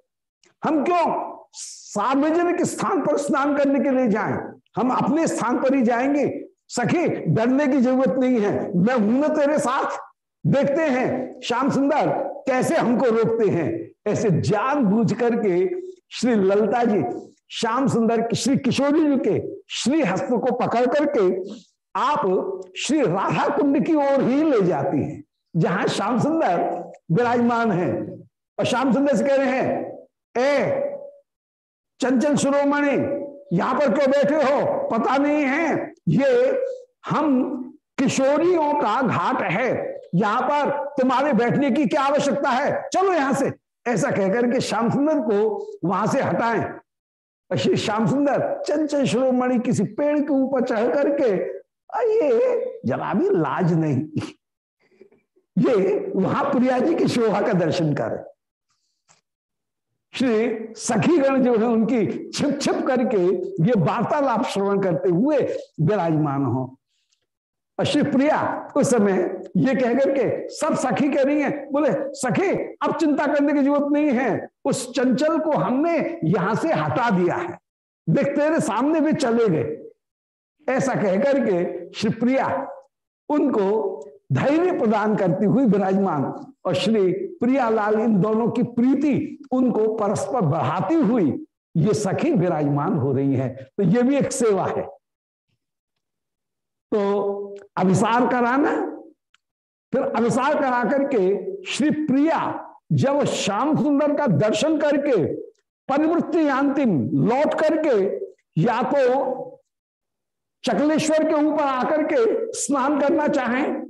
[SPEAKER 1] हम क्यों सार्वजनिक स्थान पर स्नान करने के लिए जाएँ? हम अपने स्थान पर ही जाएँगे। सखी, डरने की ज़रूरत नहीं है। मैं हूँ ना तेरे साथ। देखते हैं, श्याम सुंदर, कैसे हमको रोकते हैं। ऐसे जान बूझ करके श्री ललता जी, श्याम सुंदर, श्री किशोरी जी के श्री हस्त को पकड़ करके आप श्री राधा कुंड की ओर ही ले जाती हैं, जहाँ श्याम सुंदर विराजमान है। और श्याम सुंदर से कह रहे हैं, ए, चंचल शिरोमणि यहाँ पर क्यों बैठे हो? पता नहीं है। ये हम किशोरियों का घाट है। यहाँ पर तुम्हारे बैठने की क्या आवश्यकता है? चलो यहाँ से। ऐसा कहकर के श्याम सुंदर को वहाँ से हटाएँ। श्री श्याम सुंदर चंचल शिरोमणि किसी पेड़ के ऊपर चढ़ करके ये जरा भी लाज नहीं। ये वहाँ प्रिया जी की शोभा का दर्शन कर श्री सखीगण जो है उनकी छिप छिप करके ये वार्तालाप श्रवण करते हुए विराजमान हो। और श्री प्रिया उस समय ये कह करके सब सखी कह रही हैं, बोले, सखी, अब चिंता करने की ज़रूरत नहीं है। उस चंचल को हमने यहाँ से हटा दिया है। देख, तेरे सामने भी चले गए। ऐसा कहकर के श्री प्रिया उनको धैर्य प्रदान करती हुई विराजमान और श्री प्रियालाल इन दोनों की प्रीति उनको परस्पर बढ़ाती हुई ये सखी विराजमान हो रही है। तो ये भी एक सेवा है। तो अभिसार कराना, फिर अभिसार करा करके श्री प्रिया जब श्याम सुंदर का दर्शन करके परिवृत्ति अंतिम लौट करके या तो चकलेश्वर के ऊपर आकर के स्नान करना चाहें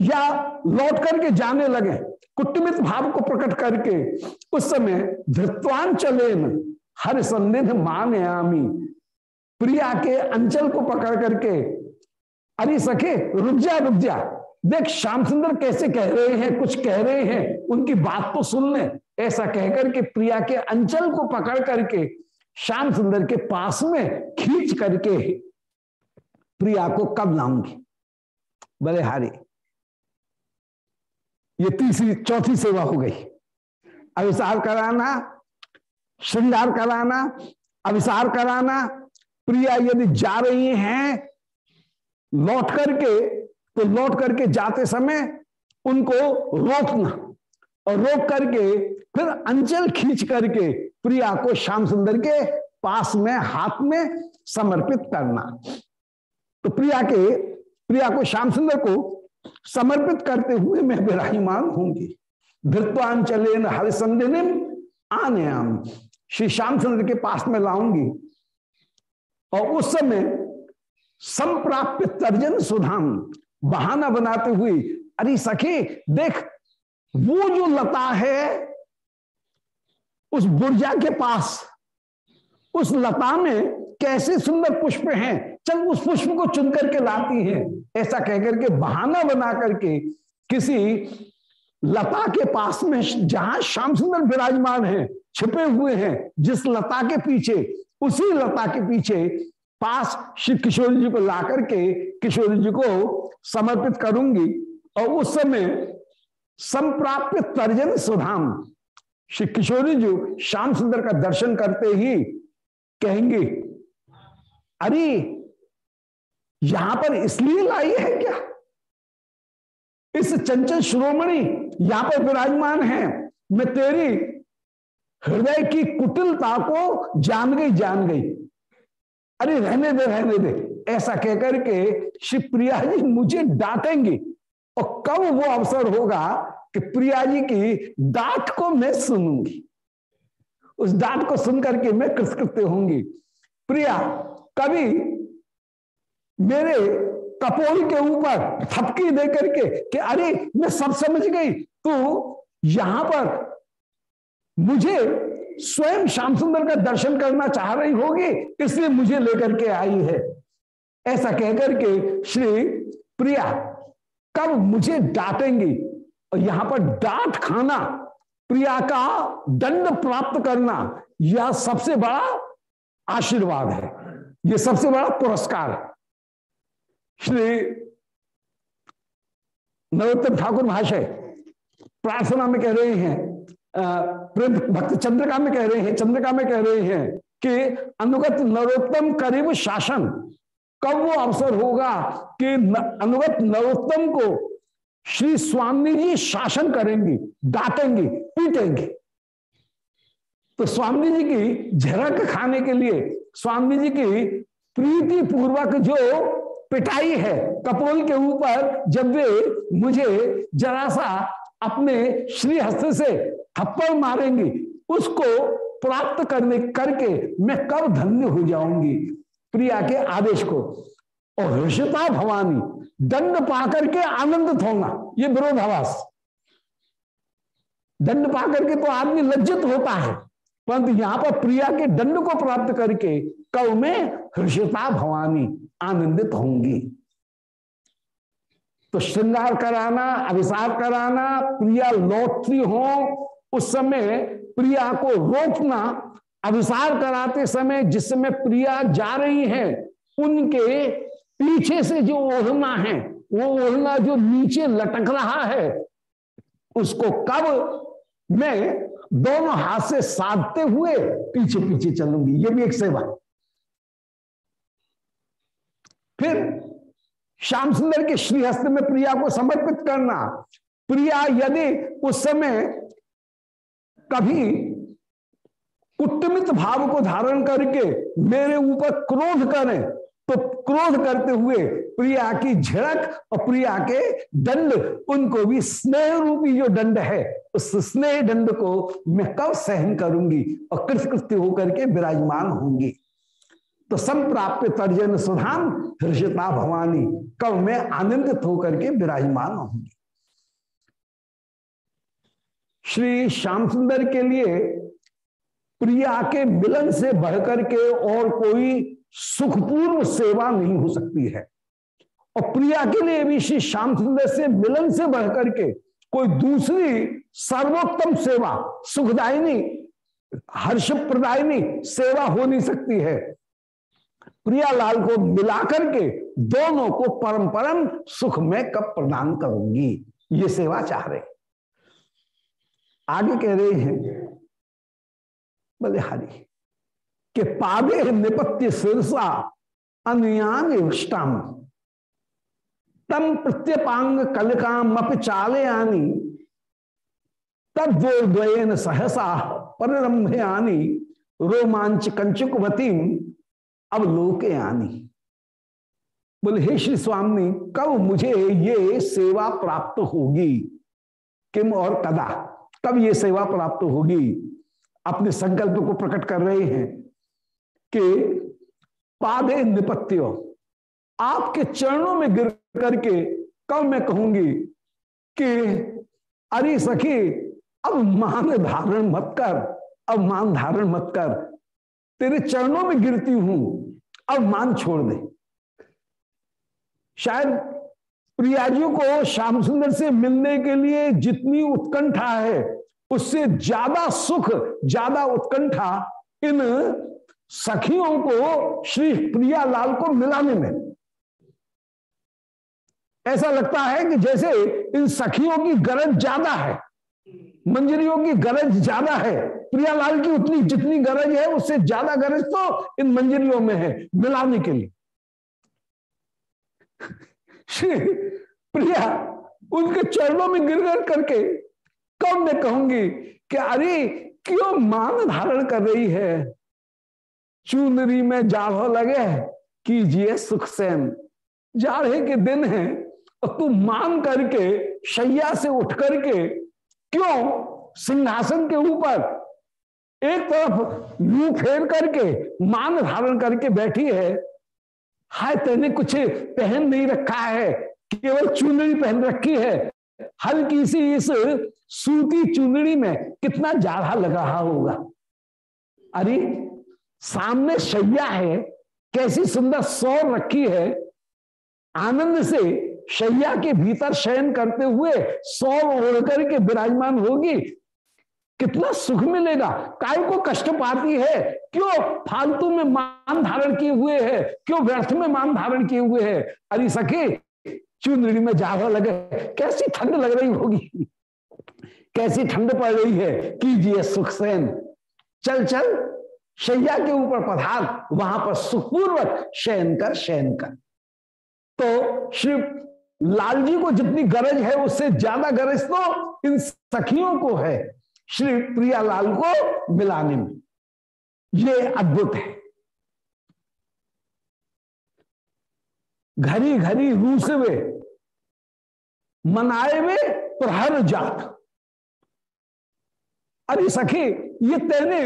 [SPEAKER 1] या लौट करके जाने लगे कुटुमित भाव को प्रकट करके, उस समय धृत्वांचलेन हर संदिध मानयामी प्रिया के अंचल को पकड़ करके, अरे सखे, रुक जा रुक जा। देख, श्याम सुंदर कैसे कह रहे हैं, कुछ कह रहे हैं, उनकी बात तो सुन ले। ऐसा कहकर के प्रिया के अंचल को पकड़ करके, श्याम सुंदर के पास में खींच करके प्रिया को कब लाऊँगी? बड़े हारी ये तीसरी, चौथी सेवा हो गई। अविसार कराना, श्रृंगार कराना अविसार कराना, प्रिया यदि जा रही हैं, लौट करके तो लौट करके जाते समय उनको रोकना और रोक करके फिर अंचल खींच करके प्रिया को श्याम सुंदर के पास में, हाथ में समर्पित करना। तो प्रिया के, प्रिया को, श्याम सुंदर को समर्पित करते हुए मैं विराजमान होंगी धृत्वांचले हरिसंधिनिम आनयाम श्री श्याम सुंदर के पास में लाऊँगी। और उस समय संप्राप्त तर्जन सुधाम, बहाना बनाते हुए, अरे सखी, देख, वो जो लता है, उस बुर्जा के पास, उस लता में कैसे सुंदर पुष्प हैं? चल उस पुष्प को चुन करके लाती है। ऐसा कहकर के बहाना बना करके किसी लता के पास में, जहाँ श्याम सुंदर विराजमान है, छिपे हुए हैं, जिस लता के पीछे, उसी लता के पीछे पास श्री किशोर जी को ला करके किशोर जी को समर्पित करूँगी। और उस समय संप्राप्त तर्जन सुधाम, श्री किशोरी जी श्याम सुंदर का दर्शन करते ही कहेंगे, अरे यहाँ पर इसलिए लाई है क्या? इस चंचल श्रोमणी यहाँ पर विराजमान है। मैं तेरी हृदय की कुटिलता को जान गई जान गई। अरे रहने दे रहने दे। ऐसा कहकर के श्री प्रिया जी मुझे डांटेंगे। और कब वो अवसर होगा कि प्रिया जी की डांट को मैं सुनूँगी? उस डांट को सुनकर के मैं कृतकृत्य होंगी। प्रिया, कभी मेरे कपोल के ऊपर थपकी दे करके कि अरे, मैं सब समझ गई। तो यहाँ पर मुझे स्वयं श्याम सुंदर का दर्शन करना चाह रही होगी, इसलिए मुझे लेकर के आई है। ऐसा कहकर के श्री प्रिया, कब मुझे डांटेंगी? और यहाँ पर डांट खाना, प्रिया का दंड प्राप्त करना, यह सबसे बड़ा आशीर्वाद है। यह सबसे बड़ा पुरस्कार है। श्री नरोत्तम ठाकुर भाषय प्रार्थना में कह रहे हैं प्रेम भक्त चंद्रिका में कह रहे हैं, चंद्रिका में कह रहे हैं कि अनुगत नरोत्तम करीब शासन, कब वो अवसर होगा कि अनुगत नरोत्तम को श्री स्वामी जी शासन करेंगी, डांटेंगी, पीटेंगी। तो स्वामी जी की झरक खाने के लिए, स्वामी जी की प्रीति पूर्वक जो पिटाई है। कपोल के ऊपर जब वे मुझे जरा सा अपने श्री हस्त से थप्पड़ मारेंगी, उसको प्राप्त करने, करके मैं कब धन्य हो जाऊँगी? प्रिया के आदेश को। और ऋषता भवानी, दंड पाकर के आनंदित होना ये विरोधावास दंड पाकर के तो आदमी लज्जित होता है। परंतु यहाँ पर प्रिया के दंड को प्राप्त करके कव में हृषता भवानी आनंदित होंगी। तो श्रृंगार कराना अभिसार कराना, प्रिया लौटती हो, उस समय प्रिया को रोकना अभिसार कराते समय जिस समय प्रिया जा रही है, उनके पीछे से जो ओढ़ना है, वो ओढ़ना जो नीचे लटक रहा है, उसको कब मैं दोनों हाथ से साधते हुए पीछे पीछे चलूँगी? ये भी एक सेवा फिर श्याम सुंदर के श्रीहस्त में प्रिया को समर्पित करना। प्रिया यदि उस समय कभी उत्तमित भाव को धारण करके मेरे ऊपर क्रोध करें तो क्रोध करते हुए प्रिया की झड़क और प्रिया के दंड, उनको भी स्नेह रूपी जो दंड है, उस स्नेह दंड को मैं कब सहन करूँगी और कृतकृत्य होकर के विराजमान होंगी। तो संप्राप्त तर्जन सुधान, हर्षिता भवानी, कब मैं आनंदित होकर के विराजमान होंगी श्री श्याम सुंदर के लिए प्रिया के मिलन से बढ़कर के और कोई सुखपूर्व सेवा नहीं हो सकती है। और प्रिया के लिए भी श्री श्याम सुंदर से मिलन से बढ़कर के कोई दूसरी सर्वोत्तम सेवा, सुखदायिनी हर्ष प्रदायिनी सेवा हो नहीं सकती है। प्रियालाल को मिलाकर के दोनों को परम परम सुख में कब प्रदान करूँगी? ये सेवा चाह रहे आगे कह रहे हैं, बलिहारी, के पादे निपत्य शीर्षा अन्यान इष्टम। तम प्रत्यपांग कलिकाम चाले आनी तब तद्वोद्वयन सहसा पररम्भ आनी रोमांच कंचुकवती अब लोके आनी। बोले, हे श्री स्वामी, कब मुझे ये सेवा प्राप्त होगी? किम और कदा कब ये सेवा प्राप्त होगी। अपने संकल्प को प्रकट कर रहे हैं कि पादे निपत्यो आपके चरणों में गिर करके कब मैं कहूँगी कि, अरे सखी, अब मान धारण मत कर, अब मान धारण मत कर, तेरे चरणों में गिरती हूँ अब मान छोड़ दे। शायद प्रियाजियों को श्याम सुंदर से मिलने के लिए जितनी उत्कंठा है, उससे ज़्यादा सुख, ज़्यादा उत्कंठा इन सखियों को श्री प्रिया लाल को मिलाने में। ऐसा लगता है कि जैसे इन सखियों की गरज ज़्यादा है। मंजरियों की गरज ज़्यादा है। प्रियालाल की उतनी जितनी गरज है, उससे ज़्यादा गरज तो इन मंजरियों में है, मिलाने के लिए। प्रिया उनके चरणों में गिर गिर करके कब मैं कहूँगी कि अरे, क्यों मान धारण कर रही है? चूनरी में जाढ़ो लगे कीजिए सुख सेन। जाड़े के दिन है, और तू मान करके, शैया से उठ करके क्यों सिंहासन के ऊपर एक तरफ़ मुँह फेर करके, मान धारण करके बैठी है? हाय, तेने कुछ पहन नहीं रखा है, केवल चुनरी पहन रखी है। हल्की सी इस सूती चुनरी में कितना जाड़ा लग रहा होगा। अरे, सामने शैया है, कैसी सुंदर सौर रखी है। आनंद से शैया के भीतर शयन करते हुए सौर ओढ़ करके विराजमान होगी। कितना सुख मिलेगा। काय को कष्ट पाती है। क्यों फालतू में मान धारण किए हुए है। क्यों व्यर्थ में मान धारण किए हुए है। अरे सखी, चुनरी में जावा लगे। कैसी ठंड लग रही होगी। कैसी ठंड पड़ रही है। कीजिए सुख सेन चल चल, शैया के ऊपर पधार। वहाँ पर सुखपूर्वक शयन कर शयन कर। तो श्री लाल जी को जितनी गरज है उससे ज़्यादा गरज तो इन सखियों को है, श्री प्रियालाल को मिलाने में। ये अद्भुत है। घरी घरी रूसवे मनाए वे प्रहर जात। अरे सखी, ये तेने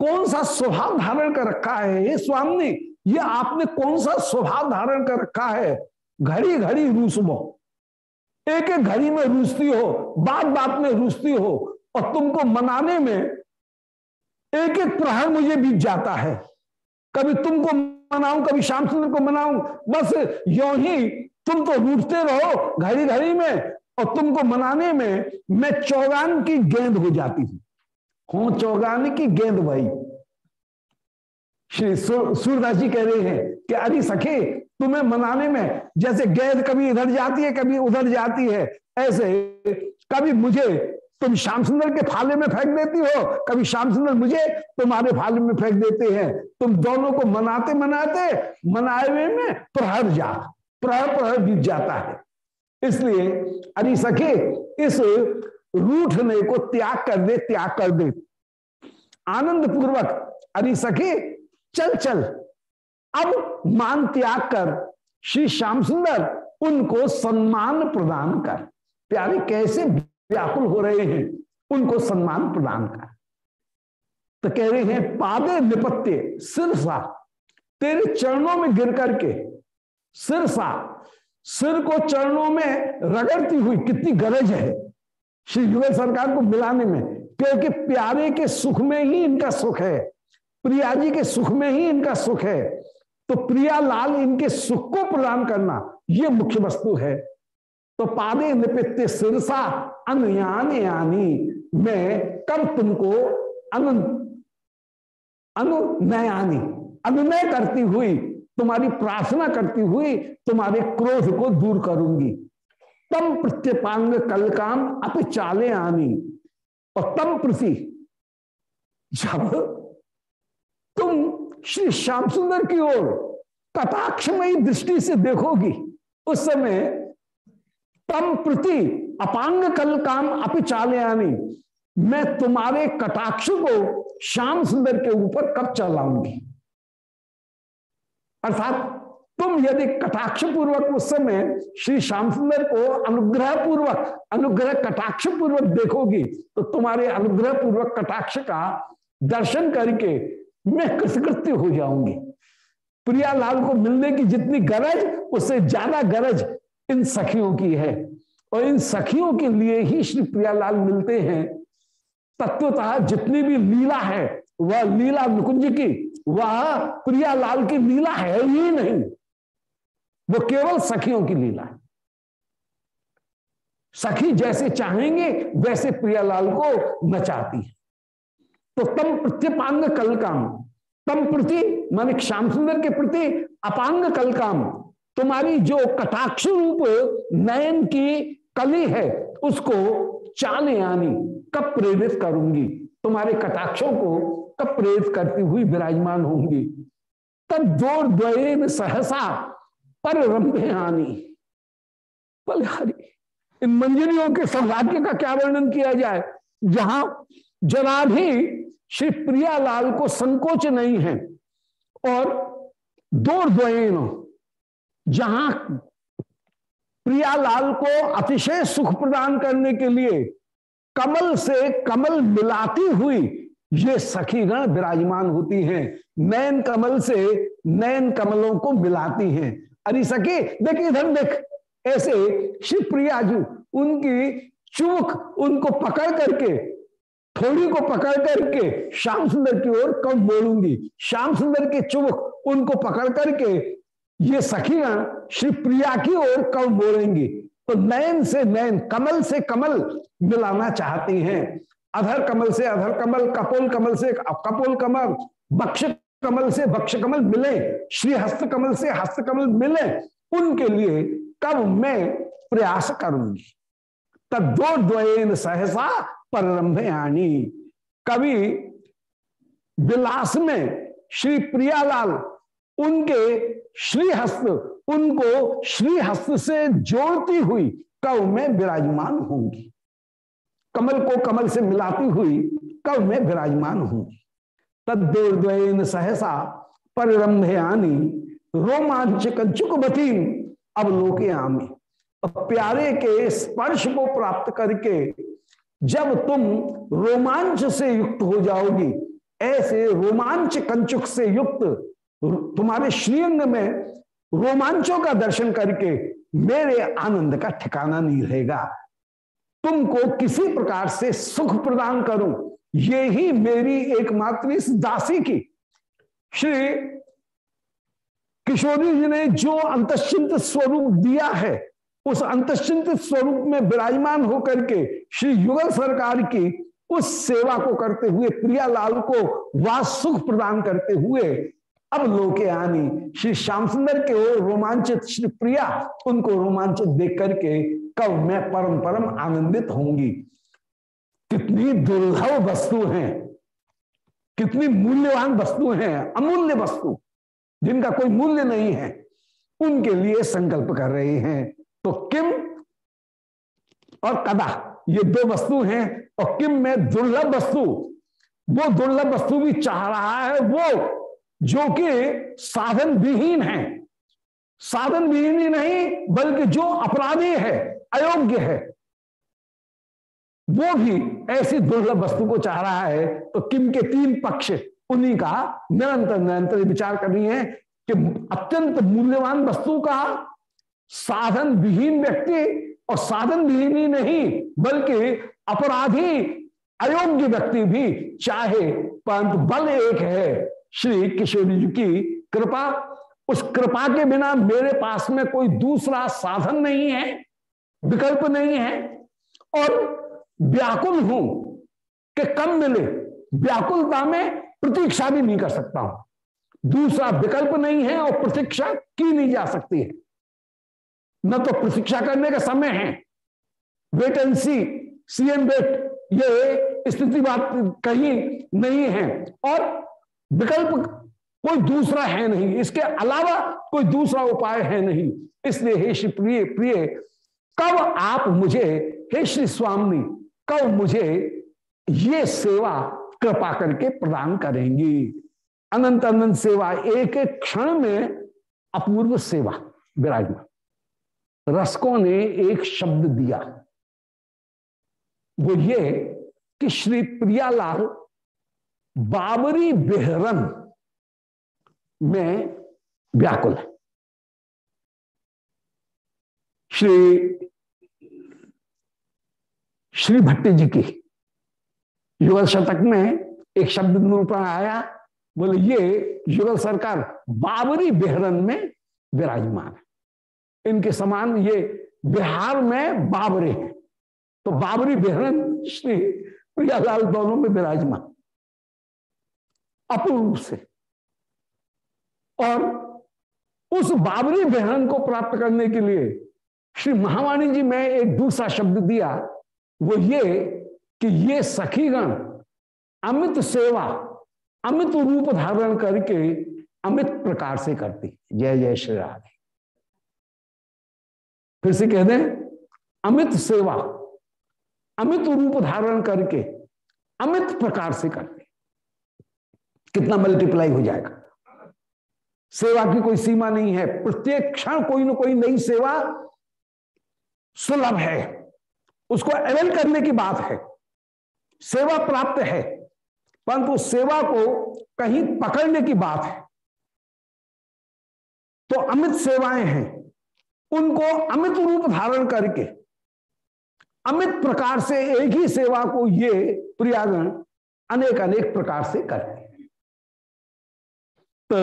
[SPEAKER 1] कौन सा स्वभाव धारण कर रखा है? ये स्वामी, ये आपने कौन सा स्वभाव धारण कर रखा है? घड़ी घड़ी रूसबो एक एक घड़ी में रूसती हो, बात बात में रूसती हो, और तुमको मनाने में एक एक प्रहर मुझे बीत जाता है। कभी तुमको मनाऊं, कभी श्याम सुंदर को मनाऊं, बस यो ही तुम तो रूठते रहो घड़ी घड़ी में, और तुमको मनाने में मैं चौगान की गेंद हो जाती हूँ हो चौगान की गेंद भाई। श्री सूरदास जी कह रहे हैं कि अरे सखे तुम्हें मनाने में, जैसे गेंद कभी इधर जाती है, कभी उधर जाती है, ऐसे कभी मुझे तुम श्याम सुंदर के फाले में फेंक देती हो, कभी श्याम सुंदर मुझे तुम्हारे फाले में फेंक देते हैं। तुम दोनों को मनाते मनाते, मनाए हुए में प्रहर जा, प्रहर प्रहर बीत जाता है। इसलिए अरे सखे, इस रूठने को त्याग कर दे, त्याग कर दे। आनंद पूर्वक अरे सखे, चल चल। अब मान त्याग कर, श्री श्याम सुंदर उनको सम्मान प्रदान कर। प्यारे, कैसे व्याकुल हो रहे हैं? उनको सम्मान प्रदान कर। तो कह रहे हैं, पादे निपत्य सिरसा, तेरे चरणों में गिर करके, सिरसा, सिर को चरणों में रगड़ती हुई, कितनी गरज है श्री युगल सरकार को मिलाने में। क्योंकि प्यारे के सुख में ही इनका सुख है, प्रिया जी के सुख में ही इनका सुख है तो प्रिया लाल इनके सुख को प्रदान करना ये मुख्य वस्तु है। तो पादे निपित्य सिरसा अनयान यानी मैं कब तुमको अनु अनुनयानी अनुनय करती हुई, तुम्हारी प्रार्थना करती हुई तुम्हारे क्रोध को दूर करूँगी। तम प्रत्यपांग कल काम अप चाले आनी और तम प्रति जब श्री श्याम सुंदर की ओर कटाक्षमयी दृष्टि से देखोगी। उस समय तम प्रति अपांग कल काम अपि चाले आनी मैं तुम्हारे कटाक्ष को श्याम सुंदर के ऊपर कब चलाऊँगी? अर्थात तुम यदि कटाक्ष पूर्वक उस समय श्री श्याम सुंदर को अनुग्रह पूर्वक अनुग्रह कटाक्ष पूर्वक देखोगी तो तुम्हारे अनुग्रह पूर्वक कटाक्ष का दर्शन करके मैं कृतकृत्य हो जाऊँगी। प्रियालाल को मिलने की जितनी गरज, उससे ज़्यादा गरज इन सखियों की है। और इन सखियों के लिए ही श्री प्रियालाल मिलते हैं। तत्वतः जितनी भी लीला है, वह लीला नुकुंज की, वह प्रियालाल की लीला है ही नहीं। वो केवल सखियों की लीला है। सखी जैसे चाहेंगे, वैसे प्रियालाल को नचाती है। तो तम प्रत्यपांग कल काम। तम प्रति मानिक श्याम सुंदर के प्रति अपांग कल काम। तुम्हारी जो कटाक्ष रूप नयन की कली है, उसको चाले आनी, कब प्रेरित करूँगी? तुम्हारे कटाक्षों को कब प्रेरित करती हुई विराजमान होंगी? तब द्वैन सहसा पर रंभे आनी इन मंजरियों के सौभाग्य का क्या वर्णन किया जाए? जहाँ जरा भी श्री प्रियालाल को संकोच नहीं है। और दो द्वयन, जहाँ प्रियालाल को अतिशय सुख प्रदान करने के लिए कमल से कमल मिलाती हुई ये सखीगण विराजमान होती हैं। नयन कमल से नयन कमलों को मिलाती हैं। अरे सखी, देख इधर देख, ऐसे श्री प्रियाजू उनकी चुक उनको पकड़ करके थोड़ी को पकड़ करके श्याम सुंदर की ओर कब बोलूँगी। श्याम सुंदर के चुबक उनको पकड़ करके ये सखियाँ श्री प्रिया की ओर कब बोलेंगी। तो नयन से नयन, कमल से कमल मिलाना चाहती हैं। अधर कमल से अधर कमल, कपोल कमल से कपोल कमल, बक्ष कमल से बक्ष कमल मिले, श्री हस्त कमल से हस्त कमल मिले, उनके लिए कब मैं प्रयास करूँगी। तदो द्वयन सहसा पररंभयानी कवि विलास में श्री प्रियालाल, उनके श्रीहस्त, उनको श्रीहस्त से जोड़ती हुई कव में विराजमान होंगी। कमल को कमल से मिलाती हुई कव में विराजमान होंगी। तद्दोर्द्वयन सहसा परिरंभयानी रोमांच कंचुक बतीन अबलोक आमी प्यारे के स्पर्श को प्राप्त करके जब तुम रोमांच से युक्त हो जाओगी, ऐसे रोमांच कंचुक से युक्त तुम्हारे श्रीअंग में रोमांचों का दर्शन करके मेरे आनंद का ठिकाना नहीं रहेगा। तुमको किसी प्रकार से सुख प्रदान करूँ, ये ही मेरी एकमात्र इस दासी की। श्री किशोरी जी ने जो अंतश्चिंत स्वरूप दिया है उस अंतश्चिंत स्वरूप में विराजमान होकर के श्री युगल सरकार की उस सेवा को करते हुए, प्रियालाल को वह सुख प्रदान करते हुए अब लोके आनी। श्री श्याम सुंदर के ओर रोमांचित श्री प्रिया, उनको रोमांचित देख करके कब मैं परम परम आनंदित होंगी। कितनी दुर्लभ वस्तु हैं, कितनी मूल्यवान वस्तु हैं, अमूल्य वस्तु, जिनका कोई मूल्य नहीं है, उनके लिए संकल्प कर रहे हैं। तो किम और कदा, ये दो वस्तु हैं, और किम में दुर्लभ वस्तु, वो दुर्लभ वस्तु भी चाह रहा है वो, जो कि साधन विहीन है। साधन विहीन ही नहीं, बल्कि जो अपराधी है, अयोग्य है, वो भी ऐसी दुर्लभ वस्तु को चाह रहा है। तो किम के तीन पक्ष, उन्हीं का निरंतर निरंतर विचार करनी है कि अत्यंत मूल्यवान वस्तु का साधन विहीन व्यक्ति और साधन विहीन ही नहीं, बल्कि अपराधी, अयोग्य व्यक्ति भी चाहे, परंतु बल एक है। श्री किशोरी जी की कृपा, उस कृपा के बिना मेरे पास में कोई दूसरा साधन नहीं है, विकल्प नहीं है। और व्याकुल हूँ कि कम मिले, व्याकुलता में प्रतीक्षा भी नहीं कर सकता हूँ। दूसरा विकल्प नहीं है और प्रतीक्षा की नहीं जा सकती है। न तो प्रतीक्षा करने का समय है। Wait and see see and wait ये स्थिति बात कहीं नहीं है। और विकल्प कोई दूसरा है नहीं, इसके अलावा कोई दूसरा उपाय है नहीं। इसलिए हे श्री प्रिय प्रिय, कब आप मुझे, हे श्री स्वामी, कब मुझे ये सेवा कृपा करके प्रदान करेंगी? अनंत अनंत सेवा एक एक क्षण में अपूर्व सेवा, विराजमान। रसकों ने एक शब्द दिया। वो ये कि श्री प्रियालाल बाबरी बेहरन में व्याकुल है। श्री श्री भट्टी जी की युगल शतक में एक शब्द निरूपण आया, बोले, ये युगल सरकार बाबरी बेहरन में विराजमान है। इनके समान ये बिहार में बाबरे तो बाबरी बेहरन श्री प्रियालाल दोनों में विराजमान। अपूर्व से। और उस बाबरी बहन को प्राप्त करने के लिए श्री महावाणी जी में एक दूसरा शब्द दिया, वो ये कि ये सखीगण अमित सेवा, अमित रूप धारण करके अमित प्रकार से करती जय जय श्री राधे। फिर से कह दें अमित सेवा, अमित रूप धारण करके, अमित प्रकार से करते कितना मल्टीप्लाई हो जाएगा? सेवा की कोई सीमा नहीं है। प्रत्येक क्षण कोई ना कोई नई सेवा सुलभ है। उसको अवेल करने की बात है। सेवा प्राप्त है। परंतु सेवा को कहीं पकड़ने की बात है। तो अमित सेवाएँ हैं। उनको अमित रूप धारण करके, अमित प्रकार से एक ही सेवा को ये प्रियागण अनेक अनेक प्रकार से करते तो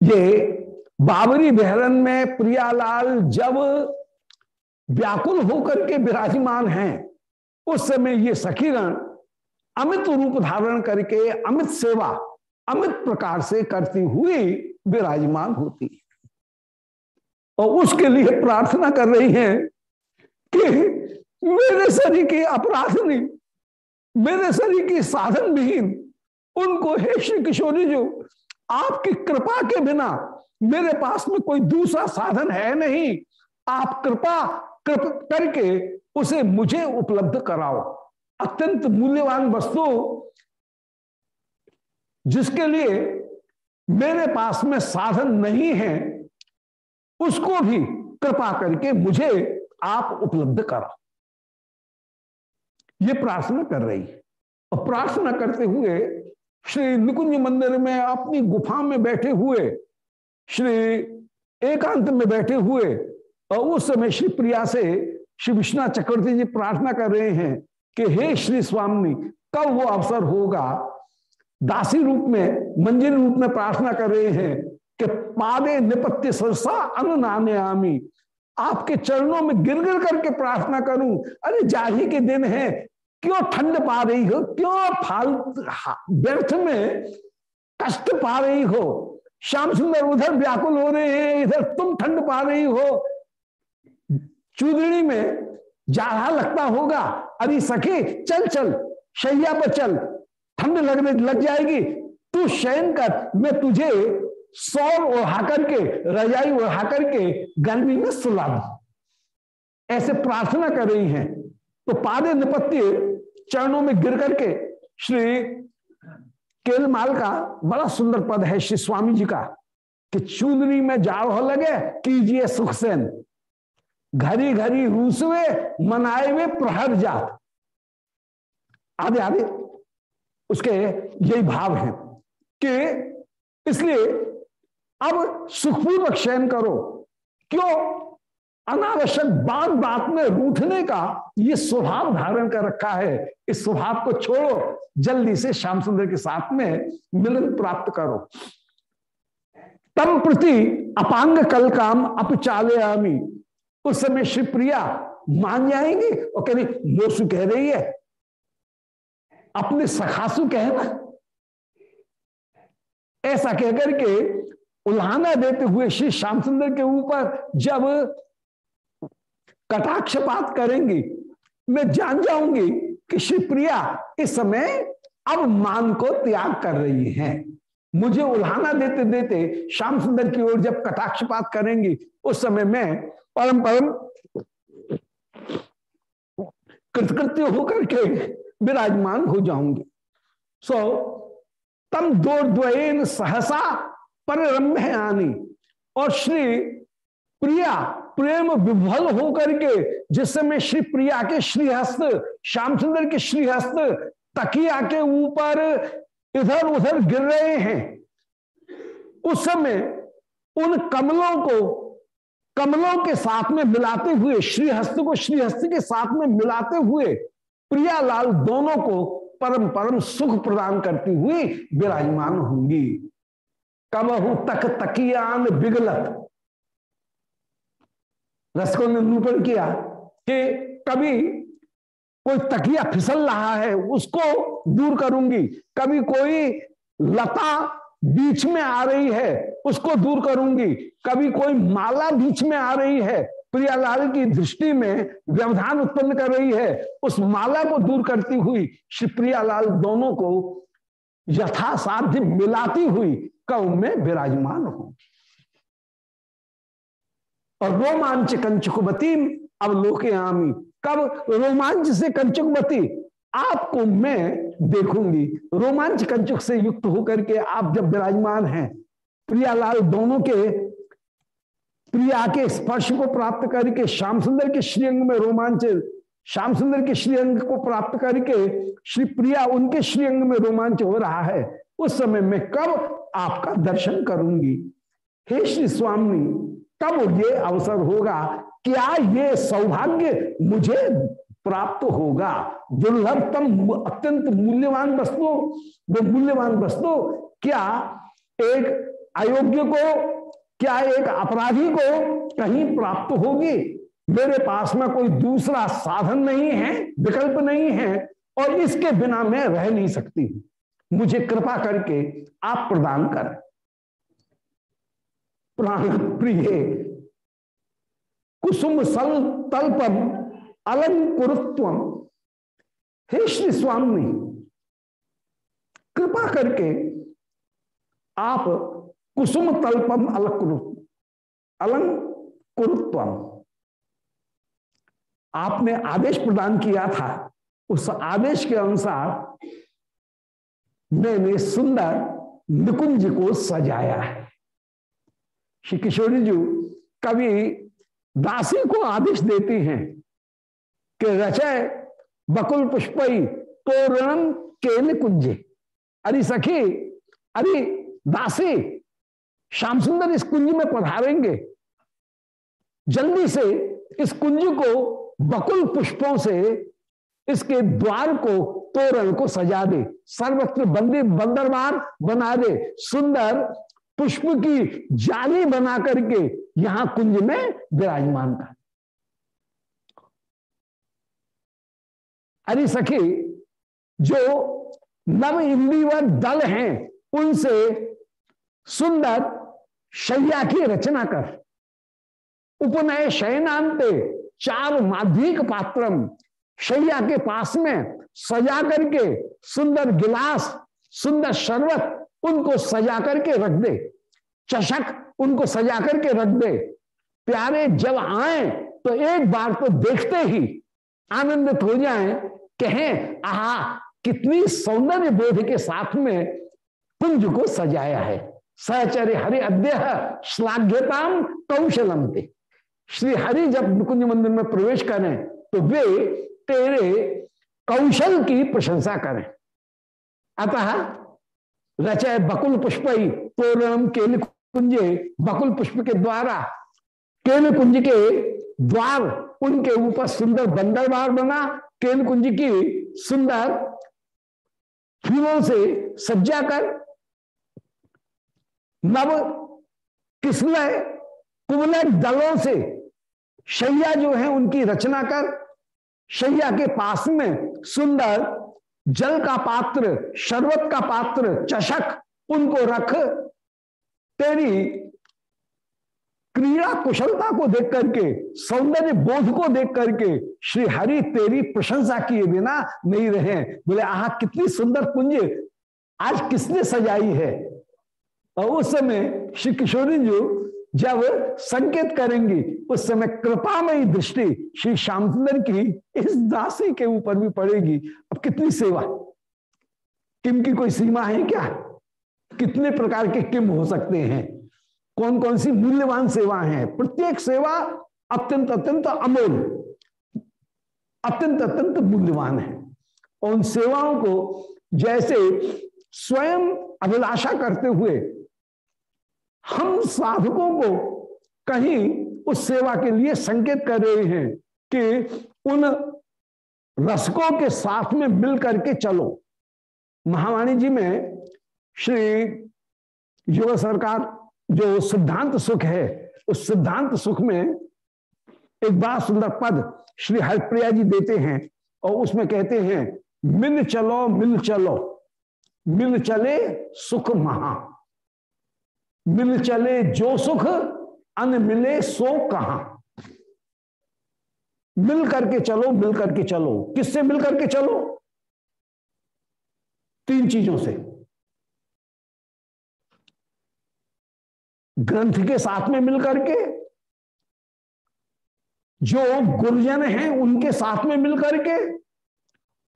[SPEAKER 1] ये बाबरी बहरन में प्रियालाल जब व्याकुल होकर के विराजमान हैं, उस समय ये सखीगण अमित रूप धारण करके अमित सेवा, अमित प्रकार से करती हुई विराजमान होती है। और उसके लिए प्रार्थना कर रही हैं कि मेरे शरीर के अपराधनी, मेरे शरीर की साधन विहीन उनको हे श्री किशोरी जो, आपकी कृपा के बिना मेरे पास में कोई दूसरा साधन है नहीं। आप कृपा कृप करके उसे मुझे उपलब्ध कराओ। अत्यंत मूल्यवान वस्तु जिसके लिए मेरे पास में साधन नहीं है उसको भी कृपा करके मुझे आप उपलब्ध करा ये प्रार्थना कर रही है। और प्रार्थना करते हुए श्री निकुंज मंदिर में अपनी गुफा में बैठे हुए, श्री एकांत में बैठे हुए, और उस समय श्री प्रिया से श्री विश्वनाथ चक्रवर्ती जी प्रार्थना कर रहे हैं कि हे श्री स्वामी, कब वो अवसर होगा? दासी रूप में, मंजिल रूप में प्रार्थना कर रहे हैं। कि पादे निपत्य सरसा अनुनाने आमी आपके चरणों में गिर गिर करके प्रार्थना करूँ, अरे जाही के दिन है, क्यों ठंड पा रही हो, क्यों फाल व्यर्थ में कष्ट पा रही हो? श्याम सुंदर, उधर व्याकुल हो रहे हैं, इधर तुम ठंड पा रही हो। चूदड़ी में जाड़ा लगता होगा, अरे सखी, चल चल, शैया पर चल, ठंड लगने, लग जाएगी। तू शयन कर, मैं तुझे सौर ओढ़ा करके रजाई ओढ़ा करके गर्मी में सुला दू ऐसे प्रार्थना कर रही हैं। तो पादे निपत्ति चरणों में गिर करके श्री केलमाल का बड़ा सुंदर पद है श्री स्वामी जी का, कि चूंदरी में हो लगे, कीजिए सुखसेन। घरी घरी रूसवे मनाए हुए प्रहर जात। आदि आदि उसके यही भाव है कि इसलिए अब सुखपूर्वक शयन करो। क्यों? अनावश्यक बात बात में रूठने का ये स्वभाव धारण कर रखा है। इस स्वभाव को छोड़ो, जल्दी से श्याम सुंदर के साथ में मिलन प्राप्त करो। तम प्रति अपांग कल काम आमी उस समय श्री प्रिया मान जाएँगे और कह रही, मोसु कह रही है, अपने सखासु कहना। ऐसा कहकर के उल्हाना देते हुए श्री श्याम सुंदर के ऊपर जब कटाक्षपात करेंगी मैं जान जाऊँगी कि श्री प्रिया इस समय अब मान को त्याग कर रही हैं। मुझे उल्हाना देते देते श्याम सुंदर की ओर जब कटाक्षपात करेंगी उस समय मैं परम परम कृतकृत्य होकर के विराजमान हो जाऊँगी। सो so, तम दो सहसा पर आनी। और श्री प्रिया, प्रेम विभल होकर के, जिस समय श्री प्रिया के श्रीहस्त श्याम सुंदर के श्रीहस्त तकिया के ऊपर इधर उधर गिर रहे हैं, उस समय उन कमलों को, कमलों के साथ में मिलाते हुए, श्रीहस्त को श्रीहस्त के साथ में मिलाते हुए प्रियालाल दोनों को परम परम सुख प्रदान करती हुई विराजमान होंगी। कबहू तक तकियान बिगलत। रसको ने निरूपण किया कि कभी कोई तकिया फिसल रहा है, उसको दूर करूँगी। कभी कोई लता बीच में आ रही है, उसको दूर करूँगी। कभी कोई माला बीच में आ रही है, प्रियालाल की दृष्टि में व्यवधान उत्पन्न कर रही है, उस माला को दूर करती हुई श्री प्रियालाल दोनों को यथासाध्य मिलाती हुई कौ में विराजमान हो। और रोमांच कंचुकवती अब लोके आमी, कब रोमांच से कंचुकवती आपको मैं देखूँगी। रोमांच कंचुक से युक्त होकर के आप जब विराजमान हैं, प्रियालाल दोनों के, प्रिया के स्पर्श को प्राप्त करके, श्याम सुंदर के श्रीअंग में रोमांच, श्याम सुंदर के श्रीअंग को प्राप्त करके, श्री प्रिया उनके श्रीअंग में रोमांच हो रहा है, उस समय मैं कब आपका दर्शन करूँगी। हे श्री स्वामी कब ये अवसर होगा। क्या ये सौभाग्य मुझे प्राप्त होगा? दुर्लभतम अत्यंत मूल्यवान वस्तु मूल्यवान वस्तु, क्या एक अयोग्य को, क्या एक अपराधी को कहीं प्राप्त होगी? मेरे पास में कोई दूसरा साधन नहीं है, विकल्प नहीं है, और इसके बिना मैं रह नहीं सकती मुझे कृपा करके आप प्रदान करें। प्राण प्रिय, कुसुम सल तल्पम अलंकुरुत्व हे श्री स्वामी, कृपा करके आप कुसुम तल्पम, अलकुरु अलंकुरुत्व आपने आदेश प्रदान किया था। उस आदेश के अनुसार मैंने सुंदर निकुंज को सजाया है। श्री किशोरी जी कवि दासी को आदेश देती हैं कि रचय बकुल पुष्पई तोरण के निकुंजे। अरे सखी, अरे दासी, श्याम सुंदर इस कुंज में पधारेंगे। जल्दी से इस कुंज को बकुल पुष्पों से इसके द्वार को तोरण को सजा दे। सर्वत्र बंदी बंदरबार बना दे। सुंदर पुष्प की जाली बना करके यहाँ कुंज में विराजमान कर। अरे सखी, जो नव इंद्रिय दल हैं, उनसे सुंदर शैया की रचना कर। उपनय शयनांते चार माध्यिक पात्रम शैया के पास में सजा करके सुंदर गिलास, सुंदर शरबत उनको सजा करके रख दे। चषक उनको सजा करके रख दे। प्यारे जब आए तो एक बार तो देखते ही आनंदित हो जाएँ, कहें, आहा, कितनी सौंदर्य बोध के साथ में कुंज को सजाया है। सहचर्य हरि अद्य श्लाघ्यताम कौशलम श्री हरि जब कुंज मंदिर में प्रवेश करें तो वे तेरे कौशल की प्रशंसा करें। अतः रचय बकुल पुष्पई तोरणम केल कुंजे, बकुल पुष्प के द्वारा केल कुंज के द्वार, उनके ऊपर सुंदर बंदरबार बना केल कुंज की सुंदर फूलों से सज्जा कर। नव किसलय कुबलय दलों से शैया जो है उनकी रचना कर। शैया के पास में सुंदर जल का पात्र, शरबत का पात्र, चषक उनको रख। तेरी क्रीड़ा कुशलता को देख करके, सौंदर्य बोध को देख करके श्री हरि तेरी प्रशंसा किए बिना नहीं रहे। बोले, आह, कितनी सुंदर कुंज आज किसने सजाई है? और उस समय श्री किशोरी जी जब संकेत करेंगी, उस समय कृपामयी दृष्टि श्री श्याम सुंदर की इस दासी के ऊपर भी पड़ेगी। अब कितनी सेवा? किम की कोई सीमा है क्या? कितने प्रकार के किम हो सकते हैं? कौन कौन सी मूल्यवान सेवा है? प्रत्येक सेवा अत्यंत अत्यंत अमूल, अत्यंत अत्यंत मूल्यवान है। उन सेवाओं को जैसे स्वयं अभिलाषा करते हुए हम साधकों को कहीं उस सेवा के लिए संकेत कर रहे हैं कि उन रसकों के साथ में मिल करके चलो। महावाणी जी में श्री युवा सरकार जो सिद्धांत सुख है, उस सिद्धांत सुख में एक बड़ा सुंदर पद श्री हरिप्रिया जी देते हैं और उसमें कहते हैं, मिल चलो मिल चलो, मिल चले सुख महा। मिल चले जो सुख, अन मिले सो कहा। मिल करके चलो, मिल करके चलो। किससे मिल करके चलो? तीन चीज़ों से। ग्रंथ के साथ में मिल करके, जो गुरुजन हैं उनके साथ में मिल करके,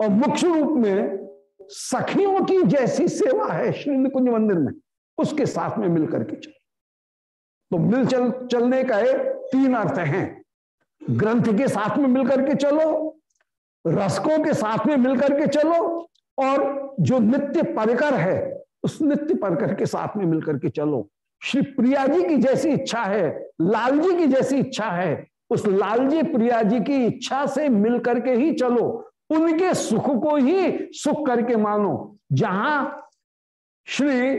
[SPEAKER 1] और मुख्य रूप में सखियों की जैसी सेवा है श्री कुंज मंदिर में। उसके साथ में मिलकर के चलो। तो मिल चल, चलने का तीन अर्थ हैं। ग्रंथ के साथ में मिलकर के चलो, रसकों के साथ में मिलकर के चलो, और जो नित्य परिकर है, उस नित्य परिकर के साथ में मिलकर के चलो। श्री प्रिया जी की जैसी इच्छा है, लाल जी की जैसी इच्छा है, उस लाल जी प्रिया जी की इच्छा से मिल करके ही चलो। उनके सुख को ही सुख करके मानो। जहाँ श्री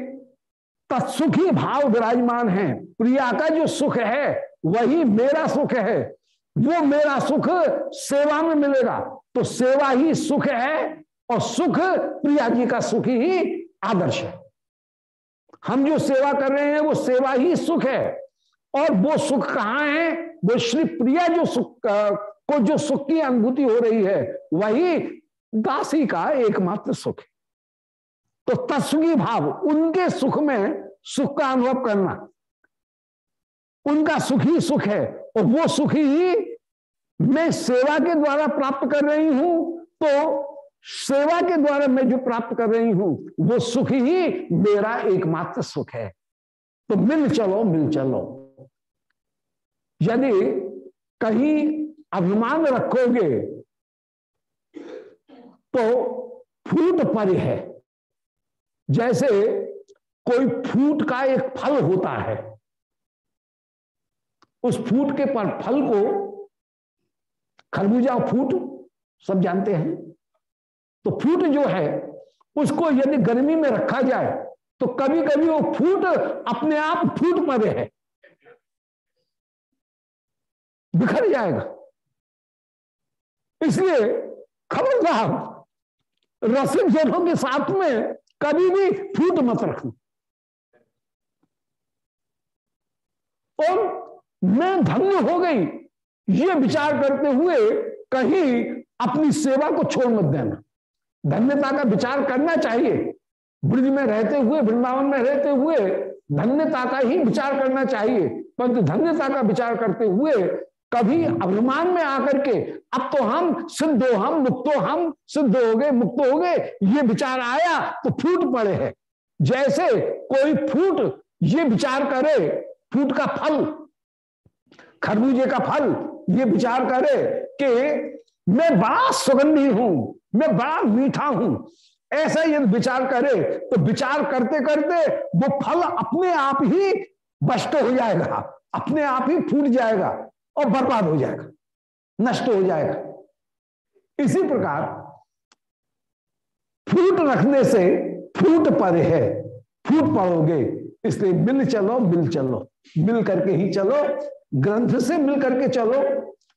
[SPEAKER 1] तत्सुखी भाव विराजमान है। प्रिया का जो सुख है, वही मेरा सुख है। वो मेरा सुख सेवा में मिलेगा। तो सेवा ही सुख है और सुख प्रिया जी का सुख ही आदर्श है। हम जो सेवा कर रहे हैं, वो सेवा ही सुख है। और वो सुख कहाँ है? वो श्री प्रिया जो सुख को जो सुख की अनुभूति हो रही है, वही दासी का एकमात्र सुख है। तो तत्सुखी भाव, उनके सुख में सुख का अनुभव करना। उनका सुख ही सुख है और वो सुख ही मैं सेवा के द्वारा प्राप्त कर रही हूँ तो सेवा के द्वारा मैं जो प्राप्त कर रही हूँ, वो सुख ही मेरा एकमात्र सुख है। तो मिल चलो मिल चलो। यदि कहीं अभिमान रखोगे तो फूट पर है। जैसे कोई फूट का एक फल होता है। उस फूट के पर फल को खरबूजा फूट, सब जानते हैं। तो फूट जो है, उसको यदि गर्मी में रखा जाए तो कभी कभी वो फूट अपने आप फूट पड़े है। बिखर जाएगा। इसलिए खबरदार रसिक जनों के साथ में कभी भी फूट मत रखना। और मैं धन्य हो गई। ये विचार करते हुए कहीं अपनी सेवा को छोड़ मत देना। धन्यता का विचार करना चाहिए। ब्रज में रहते हुए, वृंदावन में रहते हुए धन्यता का ही विचार करना चाहिए। परंतु धन्यता का विचार करते हुए कभी अभिमान में आकर के, अब तो हम सिद्ध हो, हम मुक्त हम सिद्ध हो गए, मुक्त हो गए, ये विचार आया तो फूट पड़े है। जैसे कोई फूट ये विचार करे फूट का फल, खरबूजे का फल, ये विचार करे कि मैं बड़ा सुगंधी हूँ, मैं बड़ा मीठा हूँ। ऐसा यदि विचार करे तो विचार करते करते वो फल अपने आप ही बस्ट हो जाएगा, अपने आप ही फूट जाएगा और बर्बाद हो जाएगा, नष्ट हो जाएगा। इसी प्रकार फूट रखने से फूट पर है फूट पड़ोगे इसलिए मिल चलो मिल चलो। मिल करके ही चलो, ग्रंथ से मिल करके चलो।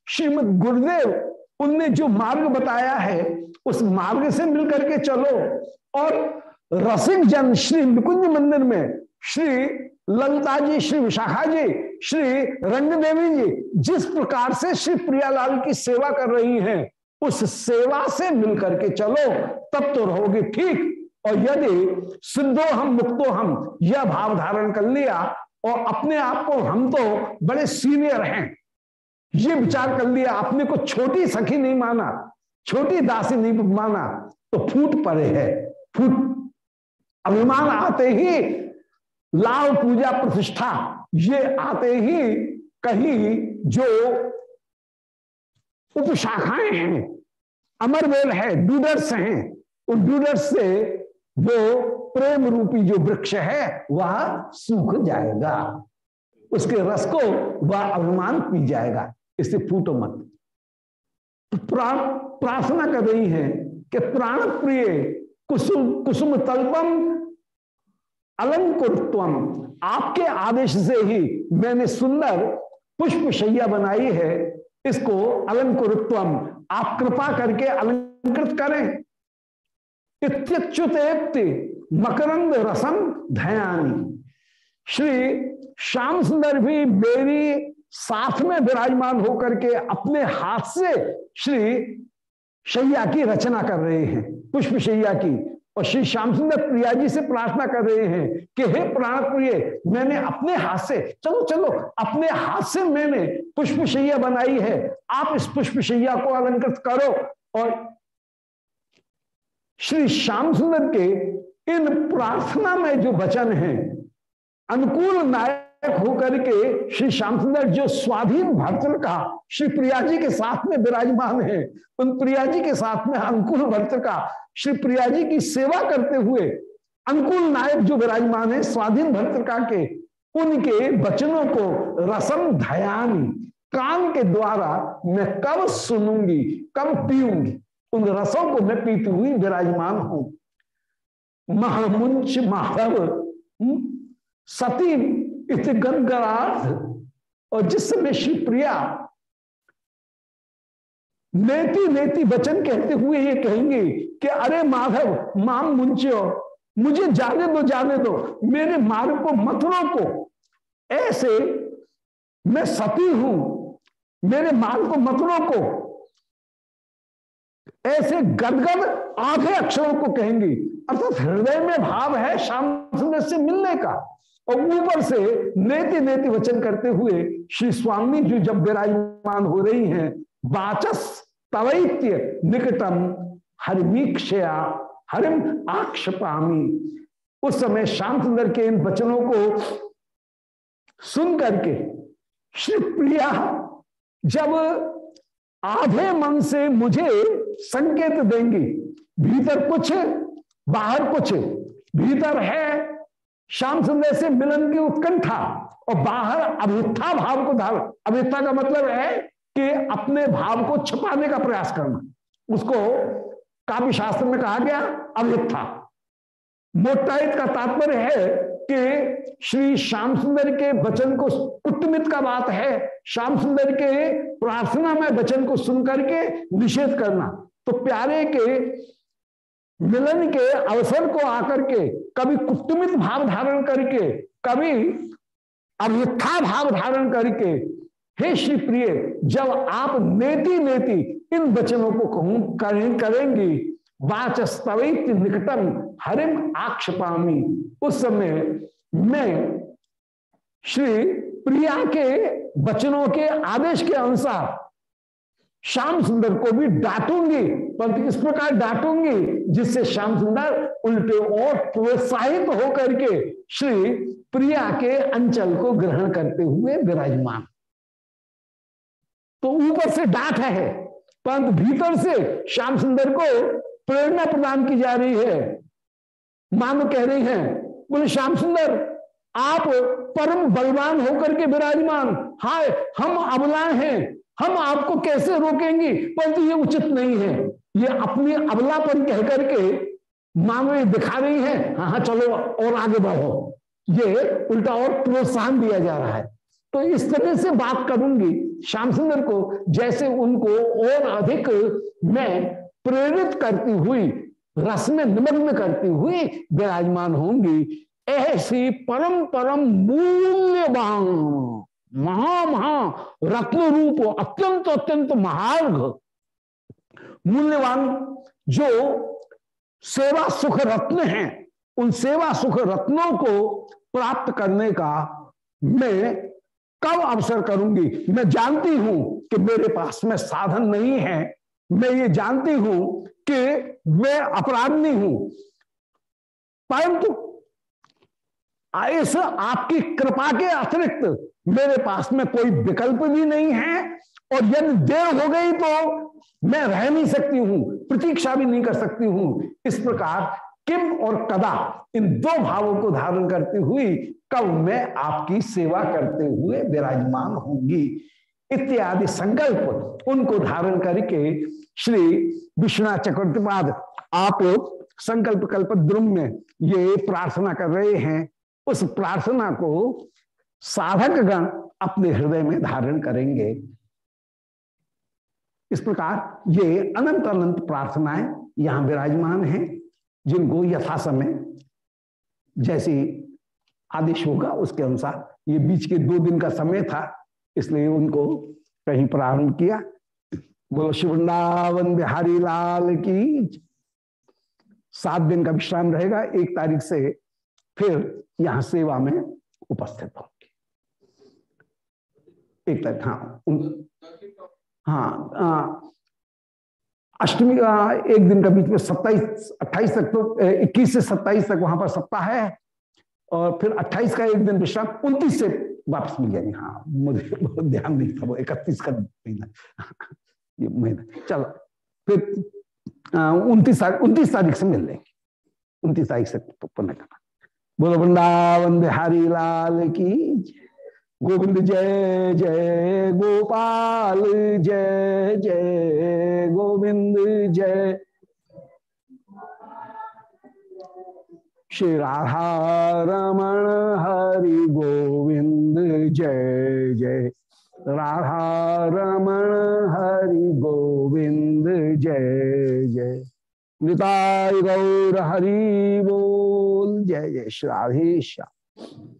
[SPEAKER 1] श्रीमद गुरुदेव, उनने जो मार्ग बताया है, उस मार्ग से मिल करके चलो। और रसिक जन श्री निकुंज मंदिर में, श्री ललिता जी, श्री विशाखा जी, श्री रंग देवी जी, जिस प्रकार से श्री प्रियालाल की सेवा कर रही हैं, उस सेवा से मिल करके चलो, तब तो रहोगे ठीक। और यदि सिद्धो हम, मुक्तो हम, यह भाव धारण कर लिया और अपने आप को हम तो बड़े सीनियर हैं। ये विचार कर लिया अपने को छोटी सखी नहीं माना, छोटी दासी नहीं माना तो फूट पड़े है, फूट। अभिमान आते ही लाभ पूजा प्रतिष्ठा, ये आते ही कहीं जो उपशाखाएँ हैं अमरवेल है, डूडर्स हैं, उन डूडर्स से वो प्रेम रूपी जो वृक्ष है, वह सूख जाएगा। उसके रस को वह अभिमान पी जाएगा। इससे फूटो मत। प्राण, प्रार्थना कर रही है कि प्राण प्रिय कुसुम कुसुम तल्पम अलंकुरत्वम, आपके आदेश से ही मैंने सुंदर पुष्प शैया बनाई है। इसको अलंकुरत्वम, आप कृपा करके अलंकृत करें। इत्युत मकरंद रसम धयानी। श्री श्याम सुंदर भी मेरी साथ में विराजमान होकर के अपने हाथ से श्री शैया की रचना कर रहे हैं, पुष्प शैया की। और श्री श्याम सुंदर प्रिया जी से प्रार्थना कर रहे हैं कि हे प्राण प्रिय, मैंने अपने हाथ से, चलो चलो, अपने हाथ से मैंने पुष्प शैया बनाई है। आप इस पुष्प शैया को अलंकृत करो। और श्री श्याम सुंदर के इन प्रार्थना में जो वचन है, अनुकूल नायक होकर के श्री श्याम सुंदर जो स्वाधीन भर्तृ का, श्री प्रिया जी के साथ में विराजमान है, उन प्रिया जी के साथ में अनुकूल भर्तृ का, श्री प्रिया जी की सेवा करते हुए अनुकूल नायक जो विराजमान है, स्वाधीन भर्तृका के, उनके वचनों को रसम धयानी, कान के द्वारा मैं कब सुनूँगी, कब पीऊँगी, उन रसों को मैं पीती हुई विराजमान हूँ। महामुंच महाव हम्म, सती इत और जिस समय श्री प्रिया नेति नेति वचन कहते हुए ये कहेंगे कि अरे माधव माम मुंचो मुझे जाने दो जाने दो मेरे मार्ग को मत रोको। ऐसे मैं सती हूँ मेरे मार्ग को मत रोको। ऐसे गदगद आधे अक्षरों को कहेंगी अर्थात हृदय में भाव है शाम सुंदर से मिलने का। और ऊपर से नेति नेति वचन करते हुए श्री स्वामी जी जब विराजमान हो रही हैं, वाचस तवैत्य निकटम हरिमीक्षया हरिम आक्षपामी। उस समय श्याम सुंदर के इन वचनों को सुन करके श्री प्रिया, जब आधे मन से मुझे संकेत देंगी, भीतर कुछ बाहर कुछ भीतर है। श्याम सुंदर से मिलन की उत्कंठा और बाहर अभिथा भाव को धार अभिथा का मतलब है कि अपने भाव को छुपाने का प्रयास करना। उसको काव्य शास्त्र में कहा गया अभिथा। मोटाइत का तात्पर्य है कि श्री श्याम सुंदर के वचन को कुटमित का बात है। श्याम सुंदर के प्रार्थना में वचन को सुन करके निषेध करना। तो प्यारे के मिलन के अवसर को आकर के कभी कुटुमित भाव धारण करके कभी अभिथा भाव धारण करके हे श्री प्रिय जब आप नेति नेति इन वचनों को कहूँ करें, करेंगी वाचस्तवित निकटम हरिम आक्षपामी। उस समय मैं श्री प्रिया के वचनों के आदेश के अनुसार श्याम सुंदर को भी डांटूँगी परंतु इस प्रकार डांटूँगी, जिससे श्याम सुंदर उल्टे और प्रोत्साहित होकर के श्री प्रिया के अंचल को ग्रहण करते हुए विराजमान। तो ऊपर से डांट है परंतु भीतर से श्याम सुंदर को प्रेरणा प्रदान की जा रही है। मानो कह रही है, बोले, श्याम सुंदर, आप परम बलवान होकर के विराजमान। हाय, हम अबला हैं हम आपको कैसे रोकेंगे? परंतु ये उचित नहीं है। ये अपनी अबलापन कह करके मानव दिखा रही है। हाँ हाँ चलो, और आगे बढ़ो। ये उल्टा और प्रोत्साहन दिया जा रहा है। तो इस तरह से बात करूँगी श्याम सुंदर को, जैसे उनको और अधिक मैं प्रेरित करती हुई, रस में निमग्न करती हुई विराजमान होंगी। ऐसी परम परम मूल्यवान महा महा रत्न रूप अत्यंत अत्यंत महार्घ मूल्यवान जो सेवा सुख रत्न है, उन सेवा सुख रत्नों को प्राप्त करने का मैं कब अवसर करूँगी? मैं जानती हूँ कि मेरे पास में साधन नहीं है। मैं ये जानती हूँ कि मैं अपराधी हूँ। परंतु इस आपकी कृपा के अतिरिक्त मेरे पास में कोई विकल्प भी नहीं है। और यदि देर हो गई तो मैं रह नहीं सकती हूँ, प्रतीक्षा भी नहीं कर सकती हूँ। इस प्रकार किम और कदा इन दो भावों को धारण करती हुई कब मैं आपकी सेवा करते हुए विराजमान होंगी। इत्यादि संकल्प उनको धारण करके श्री विश्वनाथ चक्रवर्तीपाद आप संकल्प कल्प द्रुम में ये प्रार्थना कर रहे हैं। उस प्रार्थना को साधक गण अपने हृदय में धारण करेंगे। इस प्रकार ये अनंत अनंत प्रार्थनाएँ यहाँ विराजमान हैं, जिनको यथा समय जैसे आदेश होगा, उसके अनुसार ये बीच के दो दिन का समय था, इसलिए उनको कहीं प्रारंभ किया। बोलो शिवृंदावन बिहारी लाल की सात दिन का विश्राम रहेगा, एक तारीख से फिर यहाँ सेवा में उपस्थित होंगे एक तारीख हाँ हाँ अष्टमी का एक दिन का बीच में सत्ताईस, अट्ठाईस तक तो इक्कीस से सत्ताईस तक वहाँ पर सप्ताह है और फिर 28 का एक दिन विश्राम उनतीस से वापस मिल जाएँगे। हाँ मुझे बहुत ध्यान नहीं था, वो इकतीस का महीना। ये महीना। चलो, फिर उनतीस तारीख उनतीस तारीख से मिल लेंगे। उनतीस तारीख से पुण्य करना। बोलो वृंदावन बिहारी लाल की गोविंद जय जय गोपाल, जय जय गोविंद, जय। श्री राधा रमण हरि गोविंद, जय जय। राधा रमण हरि गोविंद, जय जय। निताय गौर हरि बोल। जय जय श्री श्याम